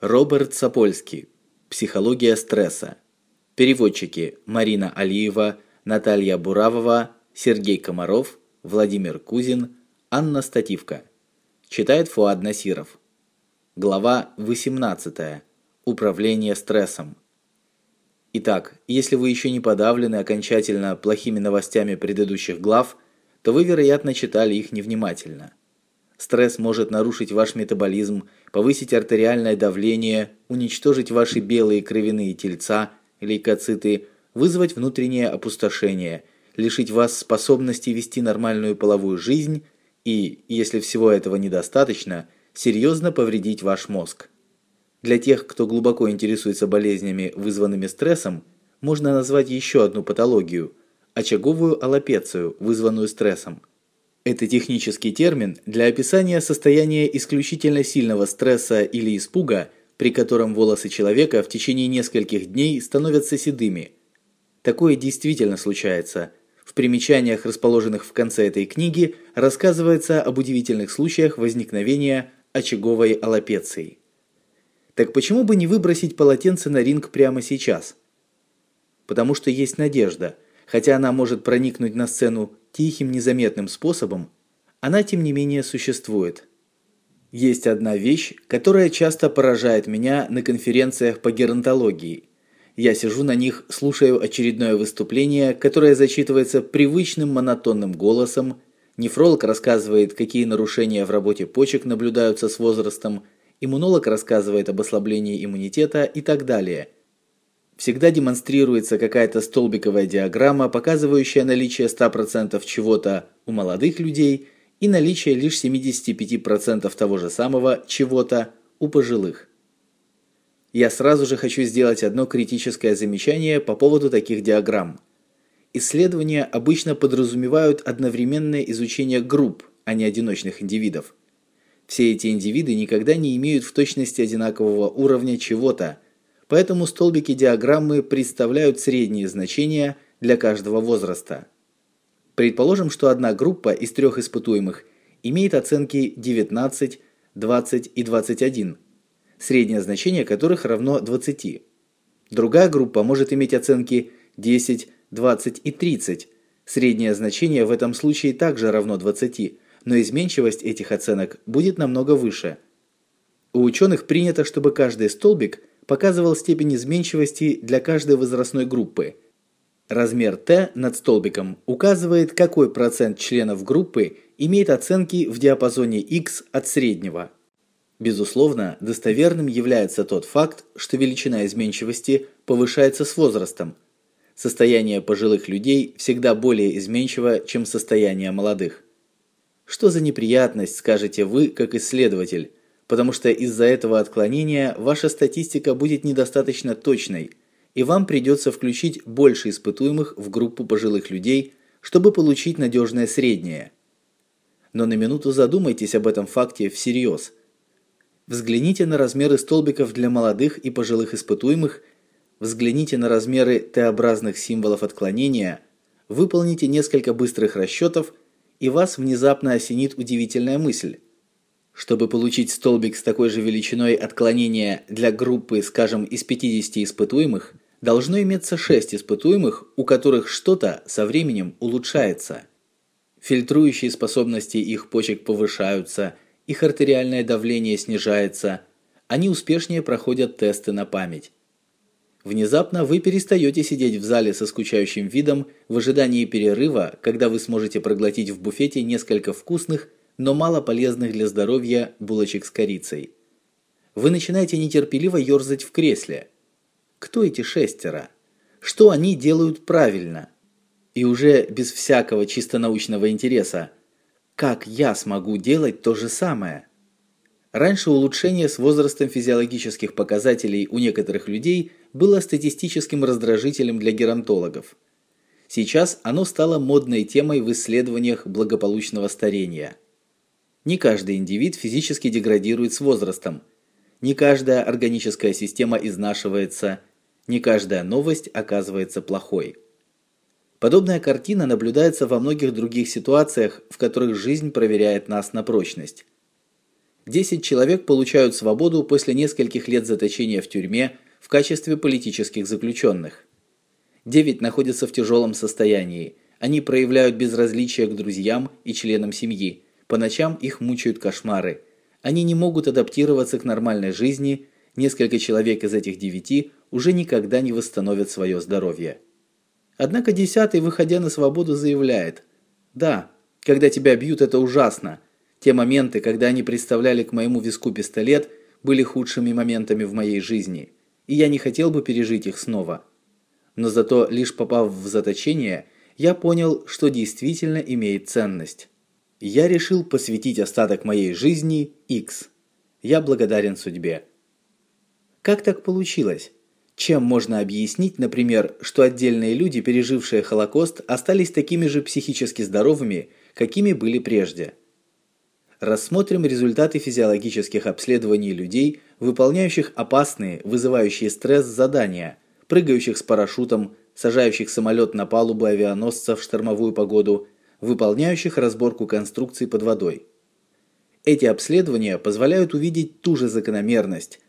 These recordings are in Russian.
Роберт Сапольский. Психология стресса. Переводчики: Марина Алиева, Наталья Буравова, Сергей Комаров, Владимир Кузин, Анна Стативка. Читает Фуад Насиров. Глава 18. Управление стрессом. Итак, если вы еще не подавлены окончательно плохими новостями предыдущих глав, то вы, вероятно, читали их невнимательно. Стресс может нарушить ваш метаболизм, повысить артериальное давление, уничтожить ваши белые кровяные тельца, лейкоциты, вызвать внутреннее опустошение, лишить вас способности вести нормальную половую жизнь и, если всего этого недостаточно, серьезно повредить ваш мозг. Для тех, кто глубоко интересуется болезнями, вызванными стрессом, можно назвать еще одну патологию очаговую аллопецию, вызванную стрессом. Это технический термин для описания состояния исключительно сильного стресса или испуга, при котором волосы человека в течение нескольких дней становятся седыми. Такое действительно случается. В примечаниях, расположенных в конце этой книги, рассказывается об удивительных случаях возникновения очаговой аллопеции. Так почему бы не выбросить полотенце на ринг прямо сейчас? Потому что есть надежда. Хотя она может проникнуть на сцену тихим, незаметным способом, она тем не менее существует. Есть одна вещь, которая часто поражает меня на конференциях по геронтологии. Я сижу на них, слушаю очередное выступление, которое зачитывается привычным монотонным голосом. Нефролог рассказывает, какие нарушения в работе почек наблюдаются с возрастом, иммунолог рассказывает об ослаблении иммунитета и так далее – всегда демонстрируется какая-то столбиковая диаграмма, показывающая наличие 100% чего-то у молодых людей и наличие лишь 75% того же самого чего-то у пожилых. Я сразу же хочу сделать одно критическое замечание по поводу таких диаграмм. Исследования обычно подразумевают одновременное изучение групп, а не одиночных индивидов. Все эти индивиды никогда не имеют в точности одинакового уровня чего-то, Поэтому столбики диаграммы представляют средние значения для каждого возраста. Предположим, что одна группа из трех испытуемых имеет оценки 19, 20 и 21, среднее значение которых равно 20. Другая группа может иметь оценки 10, 20 и 30. Среднее значение в этом случае также равно 20, но изменчивость этих оценок будет намного выше. У ученых принято, чтобы каждый столбик – показывал степень изменчивости для каждой возрастной группы. Размер Т над столбиком указывает, какой процент членов группы имеет оценки в диапазоне X от среднего. Безусловно, достоверным является тот факт, что величина изменчивости повышается с возрастом. Состояние пожилых людей всегда более изменчиво, чем состояние молодых. Что за неприятность, скажете вы, как исследователь? Потому что из-за этого отклонения ваша статистика будет недостаточно точной, и вам придется включить больше испытуемых в группу пожилых людей, чтобы получить надежное среднее. Но на минуту задумайтесь об этом факте всерьез. Взгляните на размеры столбиков для молодых и пожилых испытуемых, взгляните на размеры Т-образных символов отклонения, выполните несколько быстрых расчетов, и вас внезапно осенит удивительная мысль. Чтобы получить столбик с такой же величиной отклонения для группы, скажем, из 50 испытуемых, должно иметься 6 испытуемых, у которых что-то со временем улучшается. Фильтрующие способности их почек повышаются, их артериальное давление снижается, они успешнее проходят тесты на память. Внезапно вы перестаете сидеть в зале со скучающим видом в ожидании перерыва, когда вы сможете проглотить в буфете несколько вкусных но мало полезных для здоровья булочек с корицей. Вы начинаете нетерпеливо ерзать в кресле. Кто эти шестеро? Что они делают правильно? И уже без всякого чисто научного интереса, как я смогу делать то же самое? Раньше улучшение с возрастом физиологических показателей у некоторых людей было статистическим раздражителем для геронтологов. Сейчас оно стало модной темой в исследованиях благополучного старения. Не каждый индивид физически деградирует с возрастом. Не каждая органическая система изнашивается, не каждая новость оказывается плохой. Подобная картина наблюдается во многих других ситуациях, в которых жизнь проверяет нас на прочность. 10 человек получают свободу после нескольких лет заточения в тюрьме в качестве политических заключенных. 9 находятся в тяжелом состоянии. Они проявляют безразличие к друзьям и членам семьи. По ночам их мучают кошмары. Они не могут адаптироваться к нормальной жизни. Несколько человек из этих девяти уже никогда не восстановят свое здоровье. Однако десятый, выходя на свободу, заявляет: "Да, когда тебя бьют, это ужасно. Те моменты, когда они представляли к моему виску пистолет, были худшими моментами в моей жизни, и я не хотел бы пережить их снова. Но зато лишь попав в заточение, я понял, что действительно имеет ценность. Я решил посвятить остаток моей жизни X. Я благодарен судьбе. Как так получилось? Чем можно объяснить, например, что отдельные люди, пережившие Холокост, остались такими же психически здоровыми, какими были прежде? Рассмотрим результаты физиологических обследований людей, выполняющих опасные, вызывающие стресс задания, прыгающих с парашютом, сажающих самолет на палубу авианосца в штормовую погоду, выполняющих разборку конструкций под водой. Эти обследования позволяют увидеть ту же закономерность,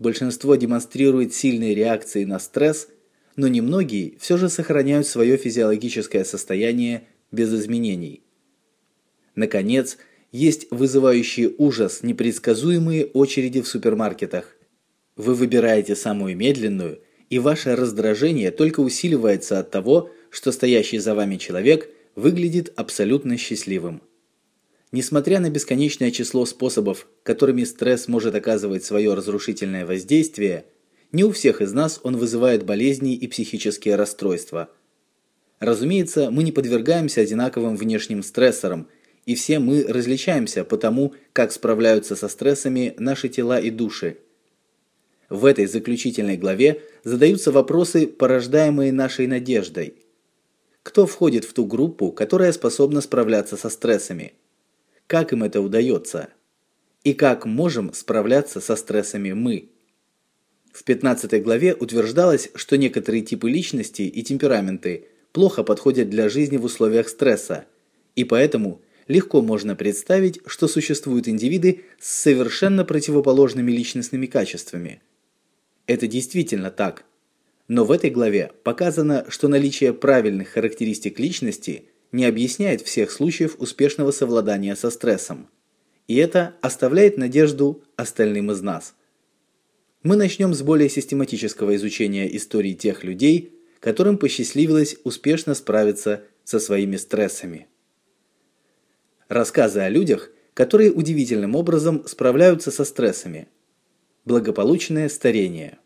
Большинство демонстрирует сильные реакции на стресс, но немногие все же сохраняют свое физиологическое состояние без изменений. Наконец, есть вызывающие ужас непредсказуемые очереди в супермаркетах. Вы выбираете самую медленную, и ваше раздражение только усиливается от того, что стоящий за вами человек выглядит абсолютно счастливым. Несмотря на бесконечное число способов, которыми стресс может оказывать свое разрушительное воздействие, не у всех из нас он вызывает болезни и психические расстройства. Разумеется, мы не подвергаемся одинаковым внешним стрессорам, и все мы различаемся по тому, как справляются со стрессами наши тела и души. В этой заключительной главе задаются вопросы, порождаемые нашей надеждой. Кто входит в ту группу, которая способна справляться со стрессами? как им это удается и как можем справляться со стрессами мы. В 15 главе утверждалось, что некоторые типы личности и темпераменты плохо подходят для жизни в условиях стресса, и поэтому легко можно представить, что существуют индивиды с совершенно противоположными личностными качествами. Это действительно так. Но в этой главе показано, что наличие правильных характеристик личности не объясняет всех случаев успешного совладания со стрессом. И это оставляет надежду остальным из нас. Мы начнем с более систематического изучения истории тех людей, которым посчастливилось успешно справиться со своими стрессами. Рассказы о людях, которые удивительным образом справляются со стрессами. Благополучное старение.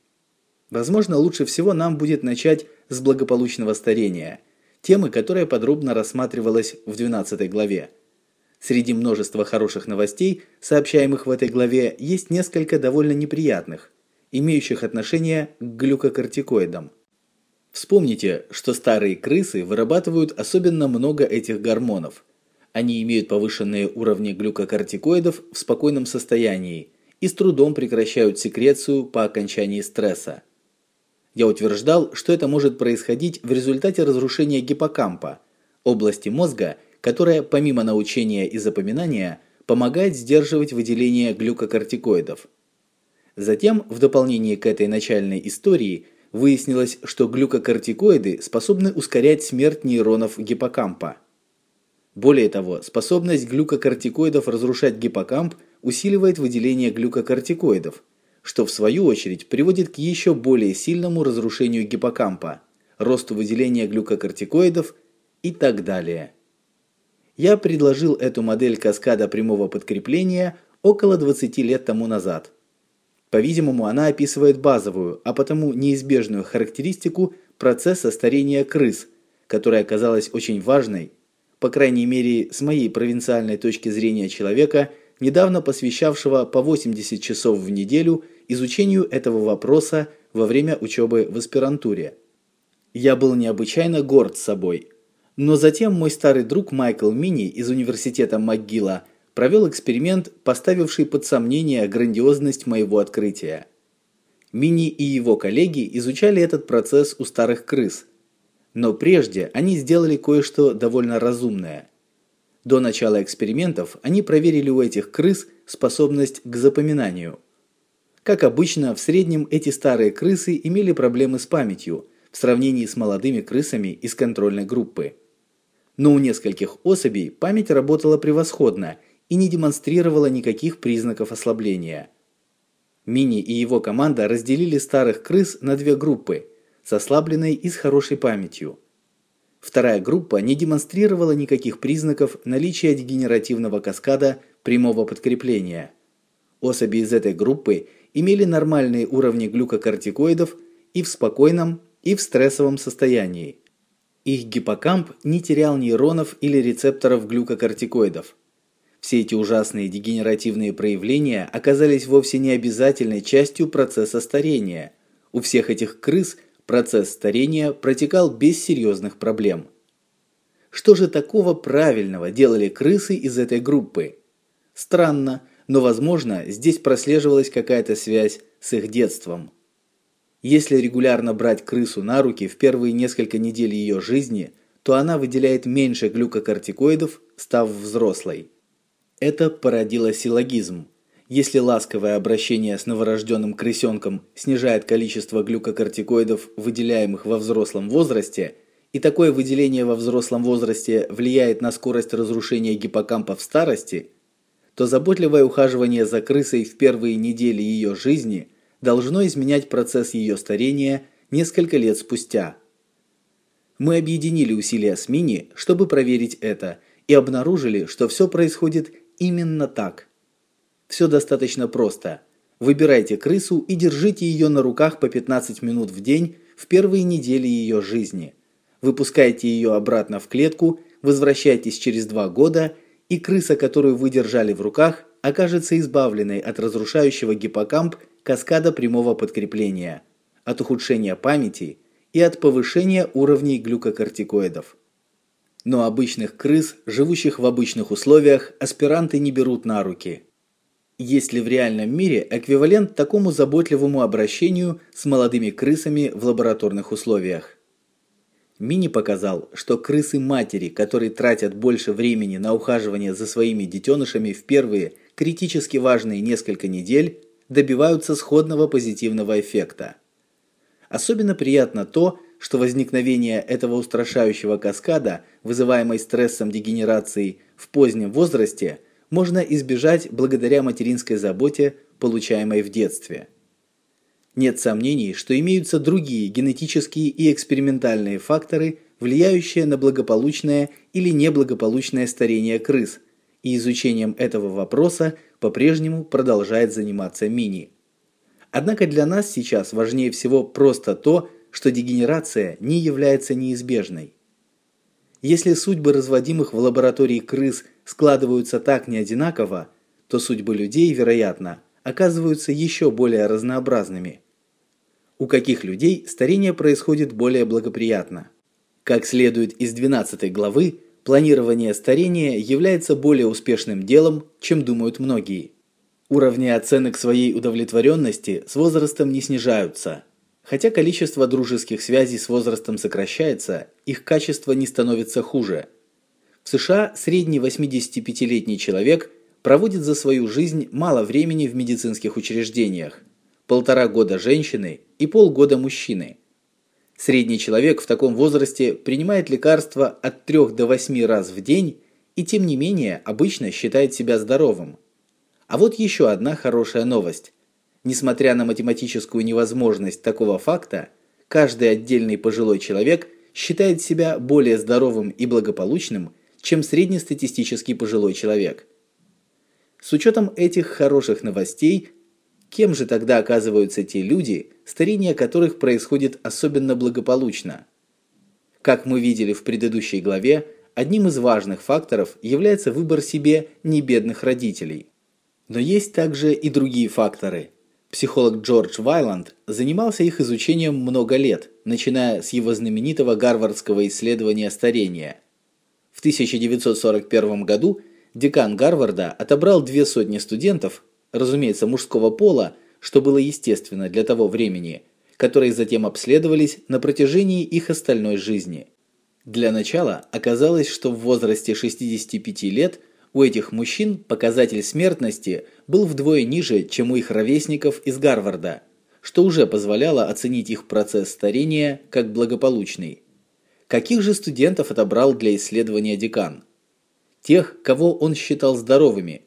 Возможно, лучше всего нам будет начать с благополучного старения – темы, которая подробно рассматривалась в 12 главе. Среди множества хороших новостей, сообщаемых в этой главе, есть несколько довольно неприятных, имеющих отношение к глюкокортикоидам. Вспомните, что старые крысы вырабатывают особенно много этих гормонов. Они имеют повышенные уровни глюкокортикоидов в спокойном состоянии и с трудом прекращают секрецию по окончании стресса. Я утверждал, что это может происходить в результате разрушения гиппокампа, области мозга, которая помимо научения и запоминания помогает сдерживать выделение глюкокортикоидов. Затем, в дополнение к этой начальной истории, выяснилось, что глюкокортикоиды способны ускорять смерть нейронов гиппокампа. Более того, способность глюкокортикоидов разрушать гиппокамп усиливает выделение глюкокортикоидов – что в свою очередь приводит к еще более сильному разрушению гиппокампа, росту выделения глюкокортикоидов и так далее. Я предложил эту модель каскада прямого подкрепления около 20 лет тому назад. По-видимому, она описывает базовую, а потому неизбежную характеристику процесса старения крыс, которая оказалась очень важной, по крайней мере, с моей провинциальной точки зрения человека, недавно посвящавшего по 80 часов в неделю изучению этого вопроса во время учебы в аспирантуре. Я был необычайно горд собой. Но затем мой старый друг Майкл Мини из университета МcGill провел эксперимент, поставивший под сомнение грандиозность моего открытия. Мини и его коллеги изучали этот процесс у старых крыс. Но прежде они сделали кое-что довольно разумное. До начала экспериментов они проверили у этих крыс способность к запоминанию. Как обычно, в среднем эти старые крысы имели проблемы с памятью в сравнении с молодыми крысами из контрольной группы. Но у нескольких особей память работала превосходно и не демонстрировала никаких признаков ослабления. Мини и его команда разделили старых крыс на две группы с ослабленной и с хорошей памятью. Вторая группа не демонстрировала никаких признаков наличия дегенеративного каскада прямого подкрепления. Особи из этой группы имели нормальные уровни глюкокортикоидов и в спокойном, и в стрессовом состоянии. Их гиппокамп не терял нейронов или рецепторов глюкокортикоидов. Все эти ужасные дегенеративные проявления оказались вовсе не обязательной частью процесса старения. У всех этих крыс процесс старения протекал без серьезных проблем. Что же такого правильного делали крысы из этой группы? Странно, но, возможно, здесь прослеживалась какая-то связь с их детством. Если регулярно брать крысу на руки в первые несколько недель ее жизни, то она выделяет меньше глюкокортикоидов, став взрослой. Это породило силлогизм. Если ласковое обращение с новорожденным крысенком снижает количество глюкокортикоидов, выделяемых во взрослом возрасте, и такое выделение во взрослом возрасте влияет на скорость разрушения гиппокампа в старости, то заботливое ухаживание за крысой в первые недели ее жизни должно изменять процесс ее старения несколько лет спустя. Мы объединили усилия с Мини, чтобы проверить это, и обнаружили, что все происходит именно так. Все достаточно просто. Выбирайте крысу и держите ее на руках по 15 минут в день в первые недели ее жизни. Выпускайте ее обратно в клетку, возвращайтесь через два года, и крыса, которую вы держали в руках, окажется избавленной от разрушающего гиппокамп каскада прямого подкрепления, от ухудшения памяти и от повышения уровней глюкокортикоидов но обычных крыс, живущих в обычных условиях, аспиранты не берут на руки. Есть ли в реальном мире эквивалент такому заботливому обращению с молодыми крысами в лабораторных условиях? Мини показал, что крысы-матери, которые тратят больше времени на ухаживание за своими детенышами в первые критически важные несколько недель, добиваются сходного позитивного эффекта. Особенно приятно то, что возникновение этого устрашающего каскада, вызываемой стрессом дегенерации в позднем возрасте, можно избежать благодаря материнской заботе, получаемой в детстве. Нет сомнений, что имеются другие генетические и экспериментальные факторы, влияющие на благополучное или неблагополучное старение крыс, и изучением этого вопроса по-прежнему продолжает заниматься Мини. Однако для нас сейчас важнее всего просто то, что дегенерация не является неизбежной. Если судьбы разводимых в лаборатории крыс складываются так неодинаково, то судьбы людей, вероятно, оказываются еще более разнообразными. У каких людей старение происходит более благоприятно? Как следует из 12 главы, планирование старения является более успешным делом, чем думают многие. Уровни оценок своей удовлетворенности с возрастом не снижаются – Хотя количество дружеских связей с возрастом сокращается, их качество не становится хуже. В США средний 85-летний человек проводит за свою жизнь мало времени в медицинских учреждениях. Полтора года женщины и полгода мужчины. Средний человек в таком возрасте принимает лекарства от 3 до 8 раз в день и тем не менее обычно считает себя здоровым. А вот еще одна хорошая новость. Несмотря на математическую невозможность такого факта, каждый отдельный пожилой человек считает себя более здоровым и благополучным, чем среднестатистический пожилой человек. С учетом этих хороших новостей, кем же тогда оказываются те люди, старение которых происходит особенно благополучно? Как мы видели в предыдущей главе, одним из важных факторов является выбор себе небедных родителей. Но есть также и другие факторы – Психолог Джордж Вайланд занимался их изучением много лет, начиная с его знаменитого гарвардского исследования старения. В 1941 году декан Гарварда отобрал две сотни студентов, разумеется, мужского пола, что было естественно для того времени, которые затем обследовались на протяжении их остальной жизни. Для начала оказалось, что в возрасте 65 лет У этих мужчин показатель смертности был вдвое ниже, чем у их ровесников из Гарварда, что уже позволяло оценить их процесс старения как благополучный. Каких же студентов отобрал для исследования декан? Тех, кого он считал здоровыми.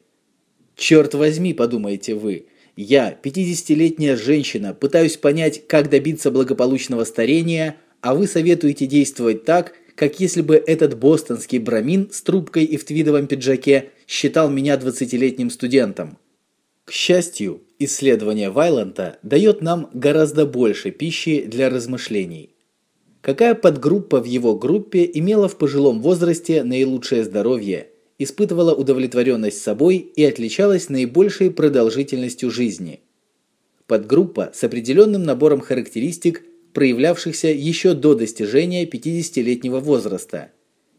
Черт возьми, подумаете вы, я, 50-летняя женщина, пытаюсь понять, как добиться благополучного старения, а вы советуете действовать так, как если бы этот бостонский брамин с трубкой и в твидовом пиджаке считал меня двадцатилетним студентом. К счастью, исследование Вайланта дает нам гораздо больше пищи для размышлений. Какая подгруппа в его группе имела в пожилом возрасте наилучшее здоровье, испытывала удовлетворенность собой и отличалась наибольшей продолжительностью жизни? Подгруппа с определенным набором характеристик проявлявшихся еще до достижения 50-летнего возраста.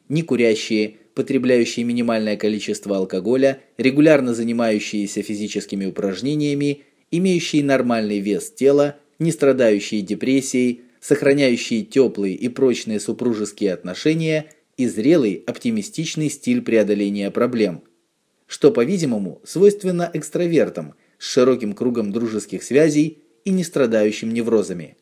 Некурящие, потребляющие минимальное количество алкоголя, регулярно занимающиеся физическими упражнениями, имеющие нормальный вес тела, не страдающие депрессией, сохраняющие теплые и прочные супружеские отношения и зрелый, оптимистичный стиль преодоления проблем, что, по-видимому, свойственно экстравертам с широким кругом дружеских связей и не страдающим неврозами.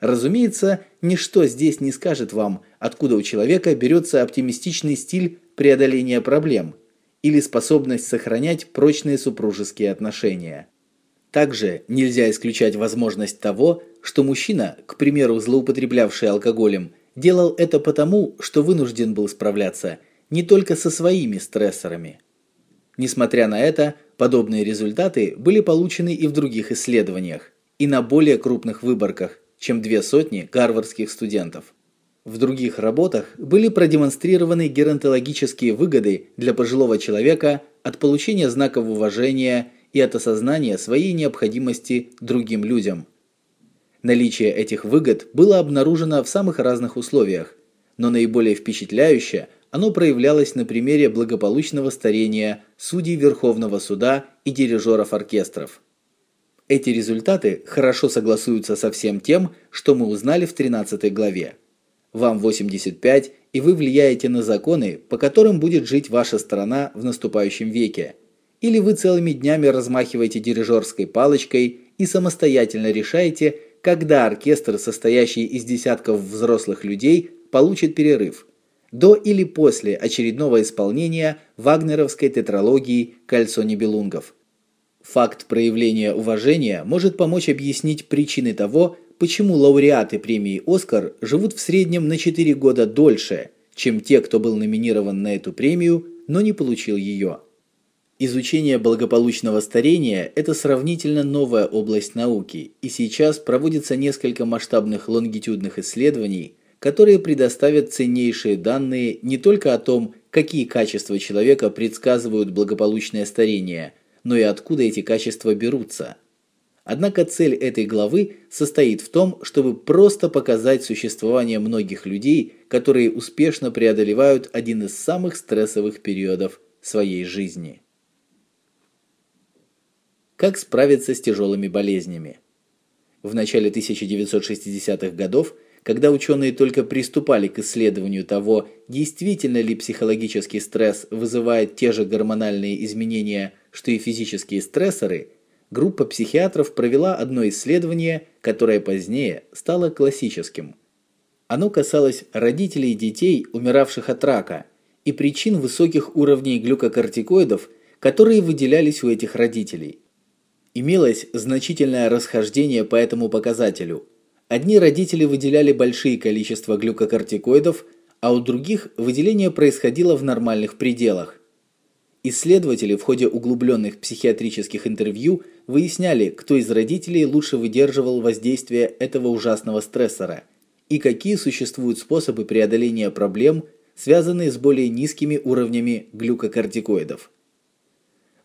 Разумеется, ничто здесь не скажет вам, откуда у человека берется оптимистичный стиль преодоления проблем или способность сохранять прочные супружеские отношения. Также нельзя исключать возможность того, что мужчина, к примеру, злоупотреблявший алкоголем, делал это потому, что вынужден был справляться не только со своими стрессорами. Несмотря на это, подобные результаты были получены и в других исследованиях, и на более крупных выборках, чем две сотни гарвардских студентов. В других работах были продемонстрированы геронтологические выгоды для пожилого человека от получения знаков уважения и от осознания своей необходимости другим людям. Наличие этих выгод было обнаружено в самых разных условиях, но наиболее впечатляюще оно проявлялось на примере благополучного старения судей Верховного суда и дирижеров оркестров. Эти результаты хорошо согласуются со всем тем, что мы узнали в 13 главе. Вам 85, и вы влияете на законы, по которым будет жить ваша страна в наступающем веке. Или вы целыми днями размахиваете дирижерской палочкой и самостоятельно решаете, когда оркестр, состоящий из десятков взрослых людей, получит перерыв. До или после очередного исполнения вагнеровской тетралогии «Кольцо небелунгов». Факт проявления уважения может помочь объяснить причины того, почему лауреаты премии Оскар живут в среднем на 4 года дольше, чем те, кто был номинирован на эту премию, но не получил ее. Изучение благополучного старения это сравнительно новая область науки, и сейчас проводится несколько масштабных лонгитюдных исследований, которые предоставят ценнейшие данные не только о том, какие качества человека предсказывают благополучное старение – но и откуда эти качества берутся. Однако цель этой главы состоит в том, чтобы просто показать существование многих людей, которые успешно преодолевают один из самых стрессовых периодов своей жизни. Как справиться с тяжелыми болезнями? В начале 1960-х годов, когда ученые только приступали к исследованию того, действительно ли психологический стресс вызывает те же гормональные изменения, что и физические стрессоры, группа психиатров провела одно исследование, которое позднее стало классическим. Оно касалось родителей детей, умиравших от рака, и причин высоких уровней глюкокортикоидов, которые выделялись у этих родителей. Имелось значительное расхождение по этому показателю. Одни родители выделяли большие количества глюкокортикоидов, а у других выделение происходило в нормальных пределах. Исследователи в ходе углубленных психиатрических интервью выясняли, кто из родителей лучше выдерживал воздействие этого ужасного стрессора и какие существуют способы преодоления проблем, связанные с более низкими уровнями глюкокортикоидов.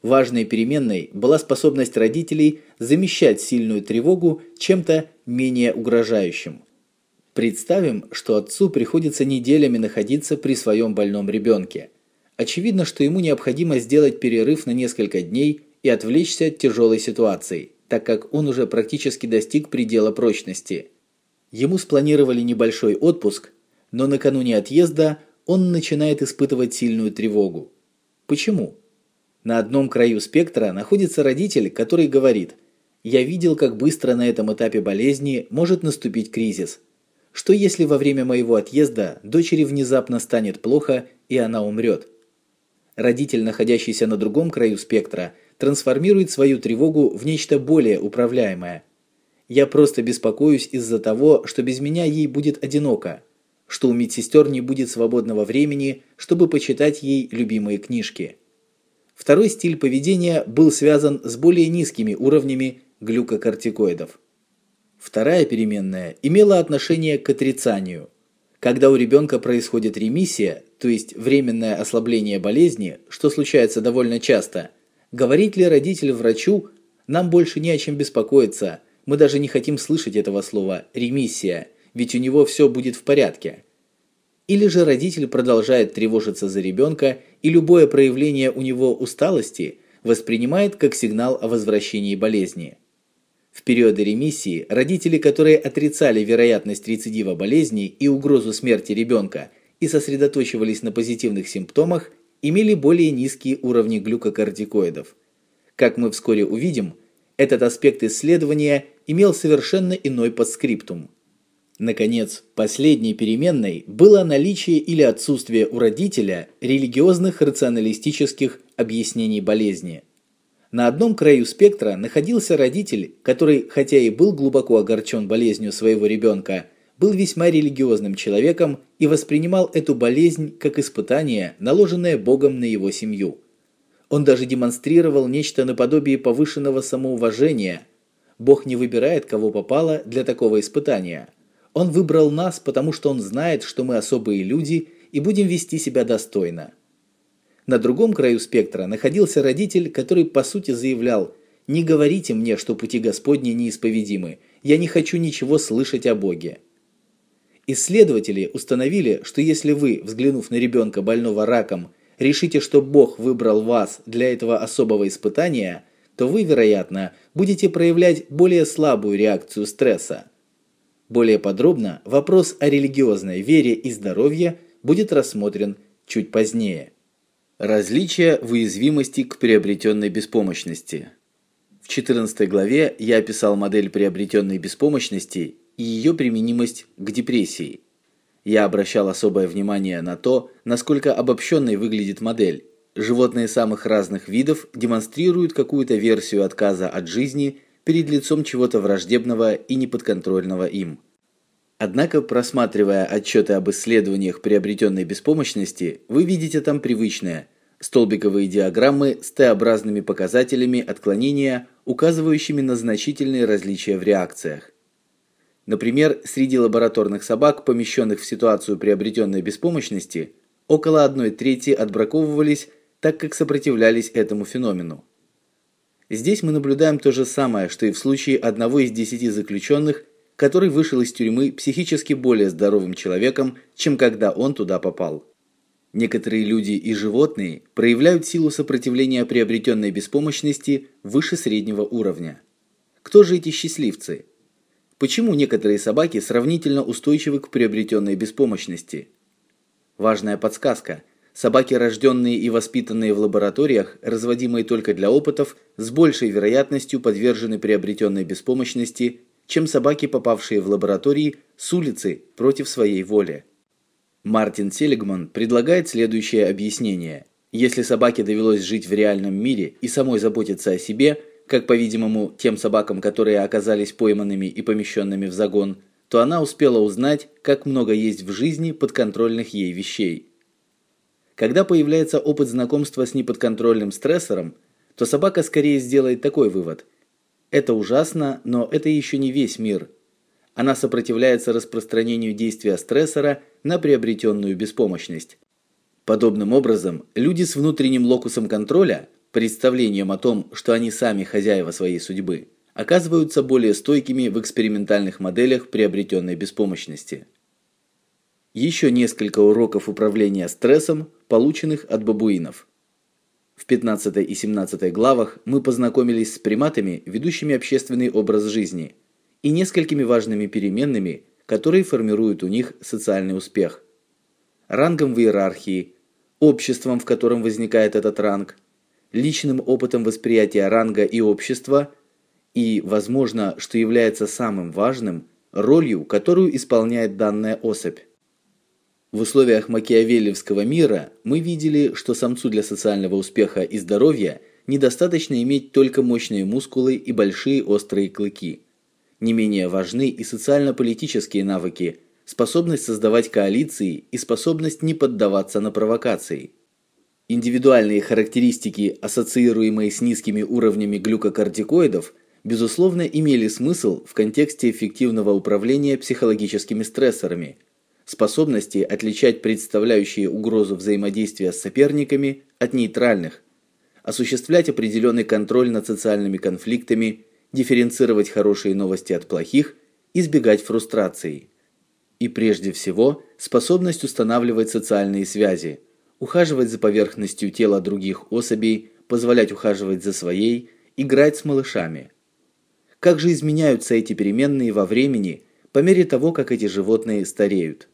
Важной переменной была способность родителей замещать сильную тревогу чем-то менее угрожающим. Представим, что отцу приходится неделями находиться при своем больном ребенке – Очевидно, что ему необходимо сделать перерыв на несколько дней и отвлечься от тяжелой ситуации, так как он уже практически достиг предела прочности. Ему спланировали небольшой отпуск, но накануне отъезда он начинает испытывать сильную тревогу. Почему? На одном краю спектра находится родитель, который говорит: "Я видел, как быстро на этом этапе болезни может наступить кризис. Что если во время моего отъезда дочери внезапно станет плохо и она умрет?" Родитель, находящийся на другом краю спектра, трансформирует свою тревогу в нечто более управляемое. Я просто беспокоюсь из-за того, что без меня ей будет одиноко что у медсестер не будет свободного времени, чтобы почитать ей любимые книжки. Второй стиль поведения был связан с более низкими уровнями глюкокортикоидов. Вторая переменная имела отношение к отрицанию. Когда у ребенка происходит ремиссия, то есть временное ослабление болезни, что случается довольно часто, говорит ли родитель врачу: "Нам больше не о чем беспокоиться. Мы даже не хотим слышать этого слова ремиссия" ведь у него все будет в порядке. Или же родитель продолжает тревожиться за ребенка и любое проявление у него усталости воспринимает как сигнал о возвращении болезни. В периоды ремиссии родители, которые отрицали вероятность рецидива болезни и угрозу смерти ребенка и сосредотачивались на позитивных симптомах, имели более низкие уровни глюкокортикоидов. Как мы вскоре увидим, этот аспект исследования имел совершенно иной подскриптум – Наконец, последней переменной было наличие или отсутствие у родителя религиозных рационалистических объяснений болезни. На одном краю спектра находился родитель, который, хотя и был глубоко огорчен болезнью своего ребенка, был весьма религиозным человеком и воспринимал эту болезнь как испытание, наложенное Богом на его семью. Он даже демонстрировал нечто наподобие повышенного самоуважения. Бог не выбирает, кого попало для такого испытания – он выбрал нас, потому что он знает, что мы особые люди и будем вести себя достойно. На другом краю спектра находился родитель, который по сути заявлял: "Не говорите мне, что пути Господни неисповедимы. Я не хочу ничего слышать о Боге". Исследователи установили, что если вы, взглянув на ребенка больного раком, решите, что Бог выбрал вас для этого особого испытания, то вы, вероятно, будете проявлять более слабую реакцию стресса. Более подробно вопрос о религиозной вере и здоровье будет рассмотрен чуть позднее. Различия в уязвимости к приобретенной беспомощности. В 14 главе я описал модель приобретенной беспомощности и ее применимость к депрессии. Я обращал особое внимание на то, насколько обобщенной выглядит модель. Животные самых разных видов демонстрируют какую-то версию отказа от жизни перед лицом чего-то враждебного и неподконтрольного им. Однако, просматривая отчеты об исследованиях приобретенной беспомощности, вы видите там привычное столбиковые диаграммы с Т-образными показателями отклонения, указывающими на значительные различия в реакциях. Например, среди лабораторных собак, помещенных в ситуацию приобретенной беспомощности, около 1 трети отбраковывались, так как сопротивлялись этому феномену. Здесь мы наблюдаем то же самое, что и в случае одного из десяти заключенных, который вышел из тюрьмы психически более здоровым человеком, чем когда он туда попал. Некоторые люди и животные проявляют силу сопротивления приобретенной беспомощности выше среднего уровня. Кто же эти счастливцы? Почему некоторые собаки сравнительно устойчивы к приобретенной беспомощности? Важная подсказка. Собаки, рожденные и воспитанные в лабораториях, разводимые только для опытов, с большей вероятностью подвержены приобретенной беспомощности, чем собаки, попавшие в лаборатории с улицы против своей воли. Мартин Селигман предлагает следующее объяснение. Если собаке довелось жить в реальном мире и самой заботиться о себе, как, по-видимому, тем собакам, которые оказались пойманными и помещенными в загон, то она успела узнать, как много есть в жизни подконтрольных ей вещей. Когда появляется опыт знакомства с неподконтрольным стрессором, то собака скорее сделает такой вывод: это ужасно, но это еще не весь мир. Она сопротивляется распространению действия стрессора на приобретенную беспомощность. Подобным образом, люди с внутренним локусом контроля, представлением о том, что они сами хозяева своей судьбы, оказываются более стойкими в экспериментальных моделях приобретенной беспомощности. Еще несколько уроков управления стрессом, полученных от бабуинов. В 15 и 17 главах мы познакомились с приматами, ведущими общественный образ жизни, и несколькими важными переменными, которые формируют у них социальный успех. Рангом в иерархии, обществом, в котором возникает этот ранг, личным опытом восприятия ранга и общества и, возможно, что является самым важным, ролью, которую исполняет данная особь. В условиях макиавеллевского мира мы видели, что самцу для социального успеха и здоровья недостаточно иметь только мощные мускулы и большие острые клыки. Не менее важны и социально-политические навыки, способность создавать коалиции и способность не поддаваться на провокации. Индивидуальные характеристики, ассоциируемые с низкими уровнями глюкокортикоидов, безусловно, имели смысл в контексте эффективного управления психологическими стрессорами, способности отличать представляющие угрозу взаимодействия с соперниками от нейтральных, осуществлять определенный контроль над социальными конфликтами, дифференцировать хорошие новости от плохих, избегать фрустрации. И прежде всего, способность устанавливать социальные связи, ухаживать за поверхностью тела других особей, позволять ухаживать за своей, играть с малышами – как же изменяются эти переменные во времени по мере того, как эти животные стареют.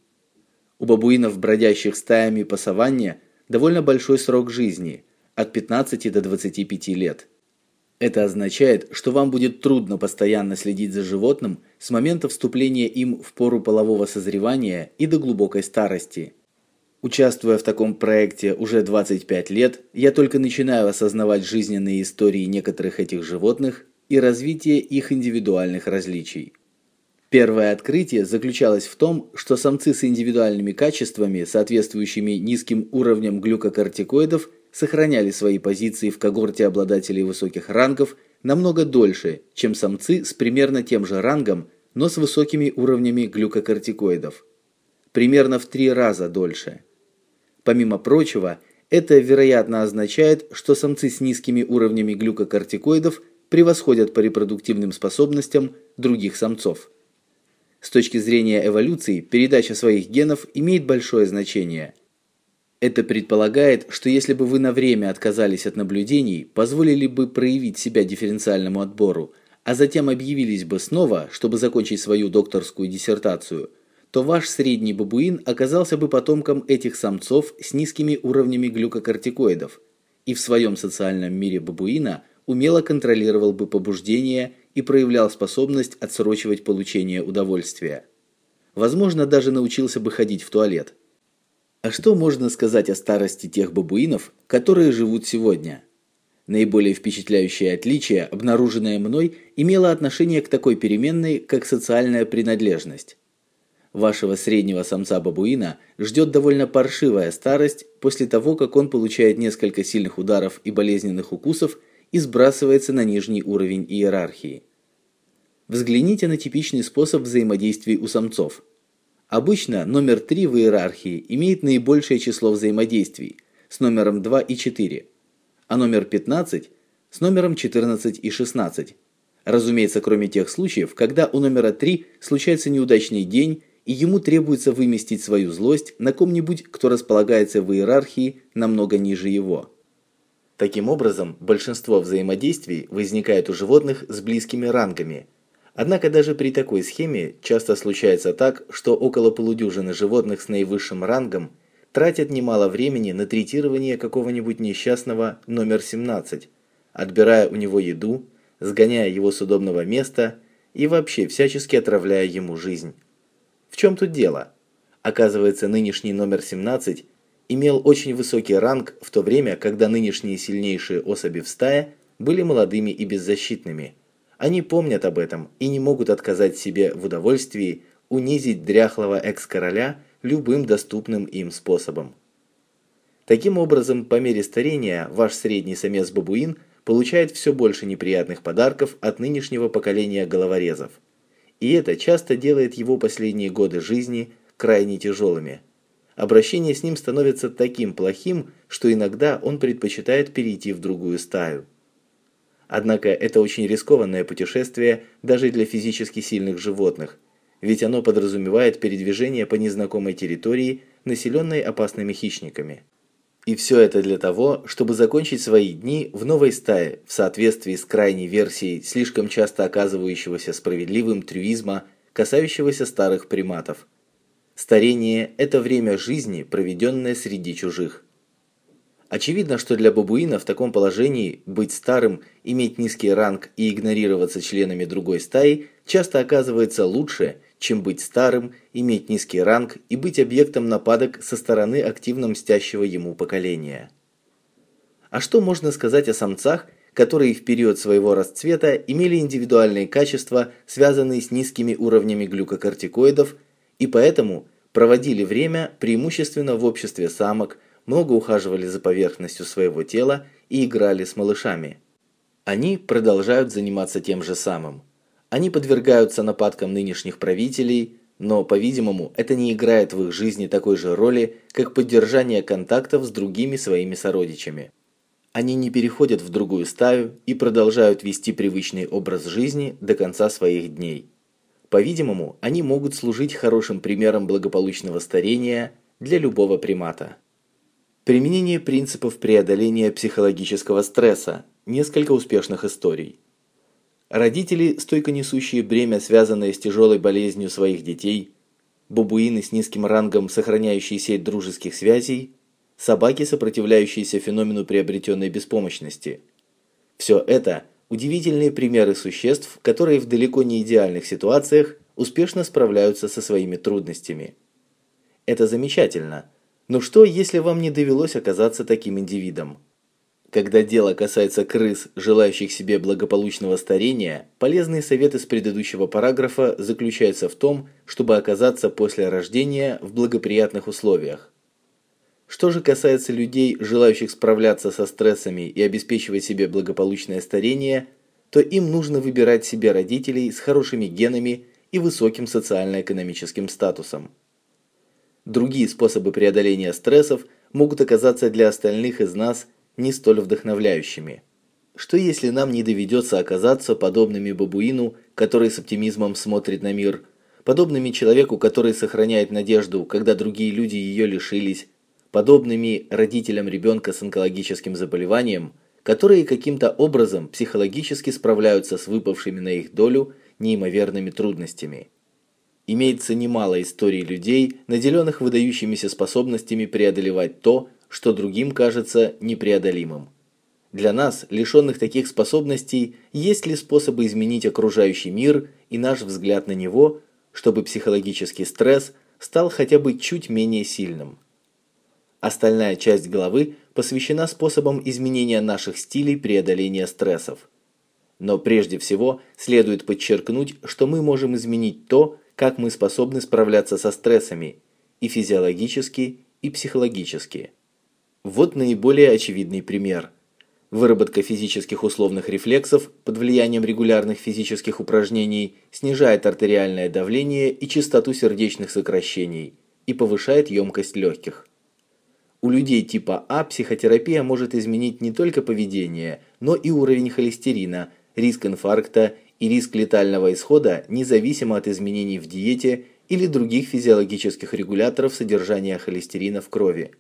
У бабуинов, бродящих стаями по саванне, довольно большой срок жизни от 15 до 25 лет. Это означает, что вам будет трудно постоянно следить за животным с момента вступления им в пору полового созревания и до глубокой старости. Участвуя в таком проекте уже 25 лет, я только начинаю осознавать жизненные истории некоторых этих животных и развитие их индивидуальных различий. Первое открытие заключалось в том, что самцы с индивидуальными качествами, соответствующими низким уровням глюкокортикоидов, сохраняли свои позиции в когорте обладателей высоких рангов намного дольше, чем самцы с примерно тем же рангом, но с высокими уровнями глюкокортикоидов. Примерно в три раза дольше. Помимо прочего, это, вероятно, означает, что самцы с низкими уровнями глюкокортикоидов – превосходят по репродуктивным способностям других самцов. С точки зрения эволюции, передача своих генов имеет большое значение. Это предполагает, что если бы вы на время отказались от наблюдений, позволили бы проявить себя дифференциальному отбору, а затем объявились бы снова, чтобы закончить свою докторскую диссертацию, то ваш средний бабуин оказался бы потомком этих самцов с низкими уровнями глюкокортикоидов, и в своем социальном мире бабуина – умело контролировал бы побуждение и проявлял способность отсрочивать получение удовольствия. Возможно, даже научился бы ходить в туалет. А что можно сказать о старости тех бабуинов, которые живут сегодня? Наиболее впечатляющее отличие, обнаруженное мной, имело отношение к такой переменной, как социальная принадлежность. Вашего среднего самца-бабуина ждет довольно паршивая старость после того, как он получает несколько сильных ударов и болезненных укусов и сбрасывается на нижний уровень иерархии. Взгляните на типичный способ взаимодействия у самцов. Обычно номер 3 в иерархии имеет наибольшее число взаимодействий с номером 2 и 4, а номер 15 с номером 14 и 16. Разумеется, кроме тех случаев, когда у номера 3 случается неудачный день, и ему требуется выместить свою злость на ком-нибудь, кто располагается в иерархии намного ниже его. Таким образом, большинство взаимодействий возникает у животных с близкими рангами. Однако даже при такой схеме часто случается так, что около полудюжины животных с наивысшим рангом тратят немало времени на третирование какого-нибудь несчастного номер 17, отбирая у него еду, сгоняя его с удобного места и вообще всячески отравляя ему жизнь. В чем тут дело? Оказывается, нынешний номер 17 имел очень высокий ранг в то время, когда нынешние сильнейшие особи в стае были молодыми и беззащитными. Они помнят об этом и не могут отказать себе в удовольствии унизить дряхлого экс-короля любым доступным им способом. Таким образом, по мере старения ваш средний самец-бабуин получает все больше неприятных подарков от нынешнего поколения головорезов. И это часто делает его последние годы жизни крайне тяжелыми обращение с ним становится таким плохим, что иногда он предпочитает перейти в другую стаю. Однако это очень рискованное путешествие даже для физически сильных животных, ведь оно подразумевает передвижение по незнакомой территории, населенной опасными хищниками. И все это для того, чтобы закончить свои дни в новой стае в соответствии с крайней версией слишком часто оказывающегося справедливым трюизма, касающегося старых приматов – Старение – это время жизни, проведенное среди чужих. Очевидно, что для бабуина в таком положении быть старым, иметь низкий ранг и игнорироваться членами другой стаи часто оказывается лучше, чем быть старым, иметь низкий ранг и быть объектом нападок со стороны активно мстящего ему поколения. А что можно сказать о самцах, которые в период своего расцвета имели индивидуальные качества, связанные с низкими уровнями глюкокортикоидов, и поэтому проводили время преимущественно в обществе самок, много ухаживали за поверхностью своего тела и играли с малышами. Они продолжают заниматься тем же самым. Они подвергаются нападкам нынешних правителей, но, по-видимому, это не играет в их жизни такой же роли, как поддержание контактов с другими своими сородичами. Они не переходят в другую стаю и продолжают вести привычный образ жизни до конца своих дней. По-видимому, они могут служить хорошим примером благополучного старения для любого примата. Применение принципов преодоления психологического стресса. Несколько успешных историй. Родители, стойко несущие бремя, связанное с тяжелой болезнью своих детей, бабуины с низким рангом, сохраняющие сеть дружеских связей, собаки, сопротивляющиеся феномену приобретенной беспомощности. Все это удивительные примеры существ, которые в далеко не идеальных ситуациях успешно справляются со своими трудностями. Это замечательно – но что, если вам не довелось оказаться таким индивидом? Когда дело касается крыс, желающих себе благополучного старения, полезный совет из предыдущего параграфа заключается в том, чтобы оказаться после рождения в благоприятных условиях. Что же касается людей, желающих справляться со стрессами и обеспечивать себе благополучное старение, то им нужно выбирать себе родителей с хорошими генами и высоким социально-экономическим статусом. Другие способы преодоления стрессов могут оказаться для остальных из нас не столь вдохновляющими. Что если нам не доведется оказаться подобными бабуину, который с оптимизмом смотрит на мир, подобными человеку, который сохраняет надежду, когда другие люди ее лишились, подобными родителям ребенка с онкологическим заболеванием, которые каким-то образом психологически справляются с выпавшими на их долю неимоверными трудностями. Имеется немало историй людей, наделенных выдающимися способностями преодолевать то, что другим кажется непреодолимым. Для нас, лишенных таких способностей, есть ли способы изменить окружающий мир и наш взгляд на него, чтобы психологический стресс стал хотя бы чуть менее сильным? Остальная часть главы посвящена способам изменения наших стилей преодоления стрессов. Но прежде всего следует подчеркнуть, что мы можем изменить то, как мы способны справляться со стрессами и физиологически, и психологически. Вот наиболее очевидный пример. Выработка физических условных рефлексов под влиянием регулярных физических упражнений снижает артериальное давление и частоту сердечных сокращений и повышает емкость легких. У людей типа А психотерапия может изменить не только поведение, но и уровень холестерина, риск инфаркта и риск летального исхода независимо от изменений в диете или других физиологических регуляторов содержания холестерина в крови.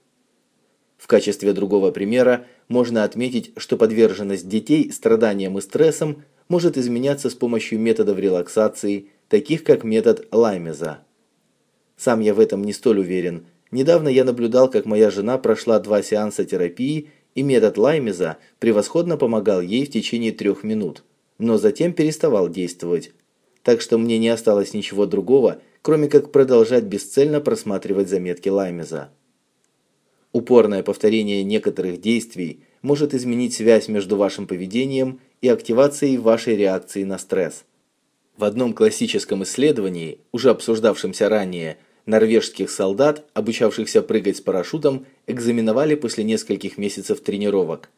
В качестве другого примера можно отметить, что подверженность детей страданиям и стрессам может изменяться с помощью методов релаксации, таких как метод Лаймеза. Сам я в этом не столь уверен. Недавно я наблюдал, как моя жена прошла два сеанса терапии, и метод Лаймеза превосходно помогал ей в течение трех минут но затем переставал действовать. Так что мне не осталось ничего другого, кроме как продолжать бесцельно просматривать заметки Лаймеза. Упорное повторение некоторых действий может изменить связь между вашим поведением и активацией вашей реакции на стресс. В одном классическом исследовании, уже обсуждавшемся ранее, норвежских солдат, обучавшихся прыгать с парашютом, экзаменовали после нескольких месяцев тренировок.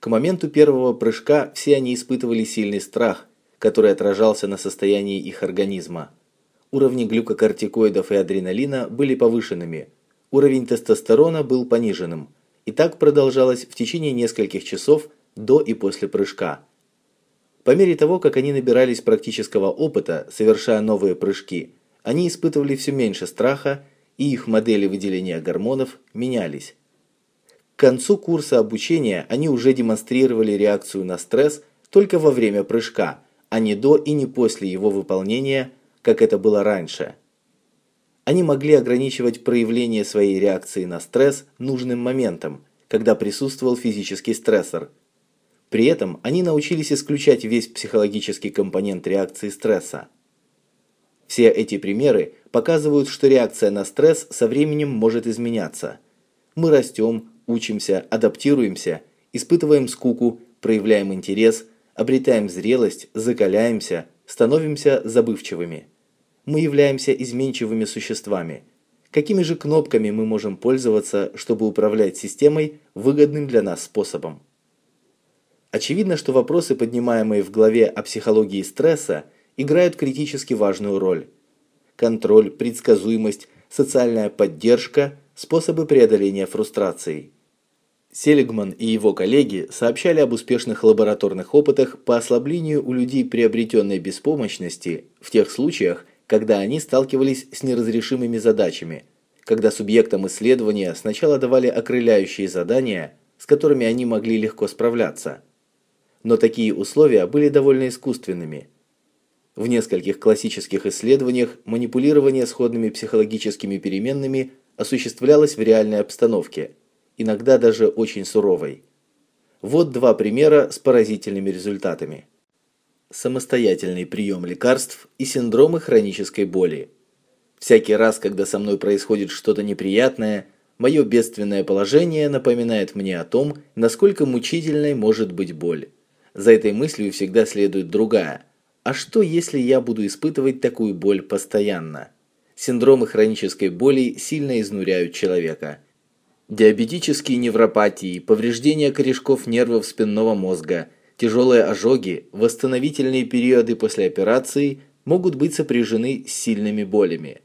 К моменту первого прыжка все они испытывали сильный страх, который отражался на состоянии их организма. Уровни глюкокортикоидов и адреналина были повышенными, уровень тестостерона был пониженным. И так продолжалось в течение нескольких часов до и после прыжка. По мере того, как они набирались практического опыта, совершая новые прыжки, они испытывали все меньше страха, и их модели выделения гормонов менялись. К концу курса обучения они уже демонстрировали реакцию на стресс только во время прыжка, а не до и не после его выполнения, как это было раньше. Они могли ограничивать проявление своей реакции на стресс нужным моментом, когда присутствовал физический стрессор. При этом они научились исключать весь психологический компонент реакции стресса. Все эти примеры показывают, что реакция на стресс со временем может изменяться. Мы растем, учимся, адаптируемся, испытываем скуку, проявляем интерес, обретаем зрелость, закаляемся, становимся забывчивыми. Мы являемся изменчивыми существами. Какими же кнопками мы можем пользоваться, чтобы управлять системой выгодным для нас способом? Очевидно, что вопросы, поднимаемые в главе о психологии стресса, играют критически важную роль. Контроль, предсказуемость, социальная поддержка – способы преодоления фрустрации. Селигман и его коллеги сообщали об успешных лабораторных опытах по ослаблению у людей приобретенной беспомощности в тех случаях, когда они сталкивались с неразрешимыми задачами, когда субъектам исследования сначала давали окрыляющие задания, с которыми они могли легко справляться. Но такие условия были довольно искусственными – в нескольких классических исследованиях манипулирование сходными психологическими переменными осуществлялось в реальной обстановке, иногда даже очень суровой. Вот два примера с поразительными результатами. Самостоятельный прием лекарств и синдромы хронической боли. Всякий раз, когда со мной происходит что-то неприятное, мое бедственное положение напоминает мне о том, насколько мучительной может быть боль. За этой мыслью всегда следует другая – а что, если я буду испытывать такую боль постоянно? Синдромы хронической боли сильно изнуряют человека. Диабетические невропатии, повреждения корешков нервов спинного мозга, тяжелые ожоги, восстановительные периоды после операции могут быть сопряжены с сильными болями.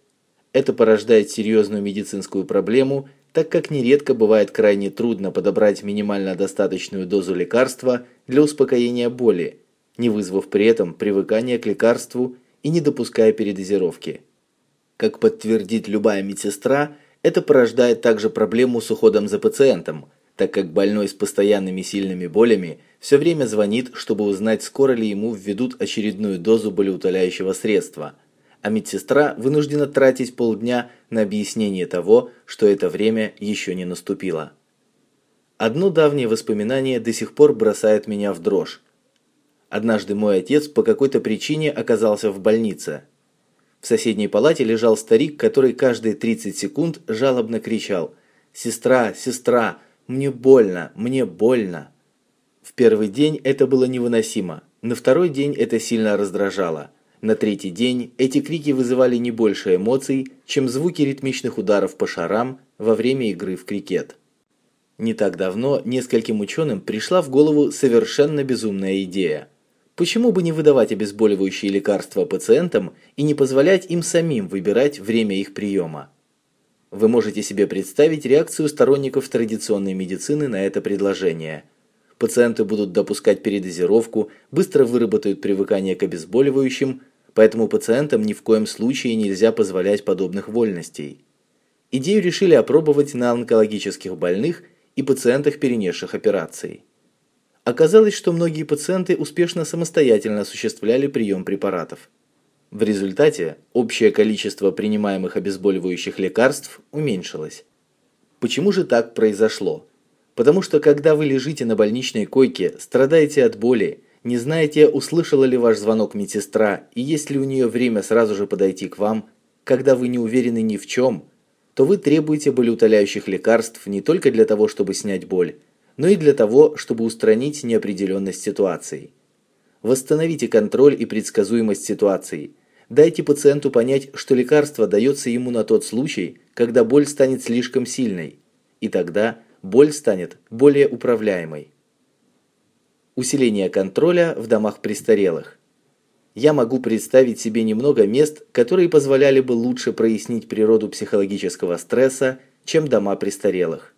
Это порождает серьезную медицинскую проблему, так как нередко бывает крайне трудно подобрать минимально достаточную дозу лекарства для успокоения боли, не вызвав при этом привыкания к лекарству и не допуская передозировки. Как подтвердит любая медсестра, это порождает также проблему с уходом за пациентом, так как больной с постоянными сильными болями все время звонит, чтобы узнать, скоро ли ему введут очередную дозу болеутоляющего средства, а медсестра вынуждена тратить полдня на объяснение того, что это время еще не наступило. Одно давнее воспоминание до сих пор бросает меня в дрожь. Однажды мой отец по какой-то причине оказался в больнице. В соседней палате лежал старик, который каждые 30 секунд жалобно кричал: "Сестра, сестра, мне больно, мне больно". В первый день это было невыносимо. На второй день это сильно раздражало. На третий день эти крики вызывали не больше эмоций, чем звуки ритмичных ударов по шарам во время игры в крикет. Не так давно нескольким ученым пришла в голову совершенно безумная идея. Почему бы не выдавать обезболивающие лекарства пациентам и не позволять им самим выбирать время их приема? Вы можете себе представить реакцию сторонников традиционной медицины на это предложение. Пациенты будут допускать передозировку, быстро выработают привыкание к обезболивающим, поэтому пациентам ни в коем случае нельзя позволять подобных вольностей. Идею решили опробовать на онкологических больных и пациентах, перенесших операции. Оказалось, что многие пациенты успешно самостоятельно осуществляли прием препаратов. В результате общее количество принимаемых обезболивающих лекарств уменьшилось. Почему же так произошло? Потому что когда вы лежите на больничной койке, страдаете от боли, не знаете, услышала ли ваш звонок медсестра и есть ли у нее время сразу же подойти к вам, когда вы не уверены ни в чем, то вы требуете болеутоляющих лекарств не только для того, чтобы снять боль, но и для того, чтобы устранить неопределенность ситуации. Восстановите контроль и предсказуемость ситуации. Дайте пациенту понять, что лекарство дается ему на тот случай, когда боль станет слишком сильной, и тогда боль станет более управляемой. Усиление контроля в домах престарелых. Я могу представить себе немного мест, которые позволяли бы лучше прояснить природу психологического стресса, чем дома престарелых.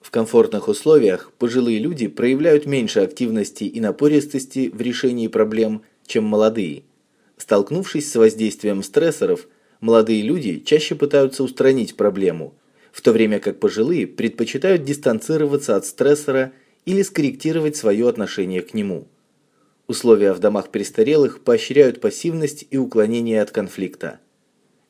В комфортных условиях пожилые люди проявляют меньше активности и напористости в решении проблем, чем молодые. Столкнувшись с воздействием стрессоров, молодые люди чаще пытаются устранить проблему, в то время как пожилые предпочитают дистанцироваться от стрессора или скорректировать свое отношение к нему. Условия в домах престарелых поощряют пассивность и уклонение от конфликта.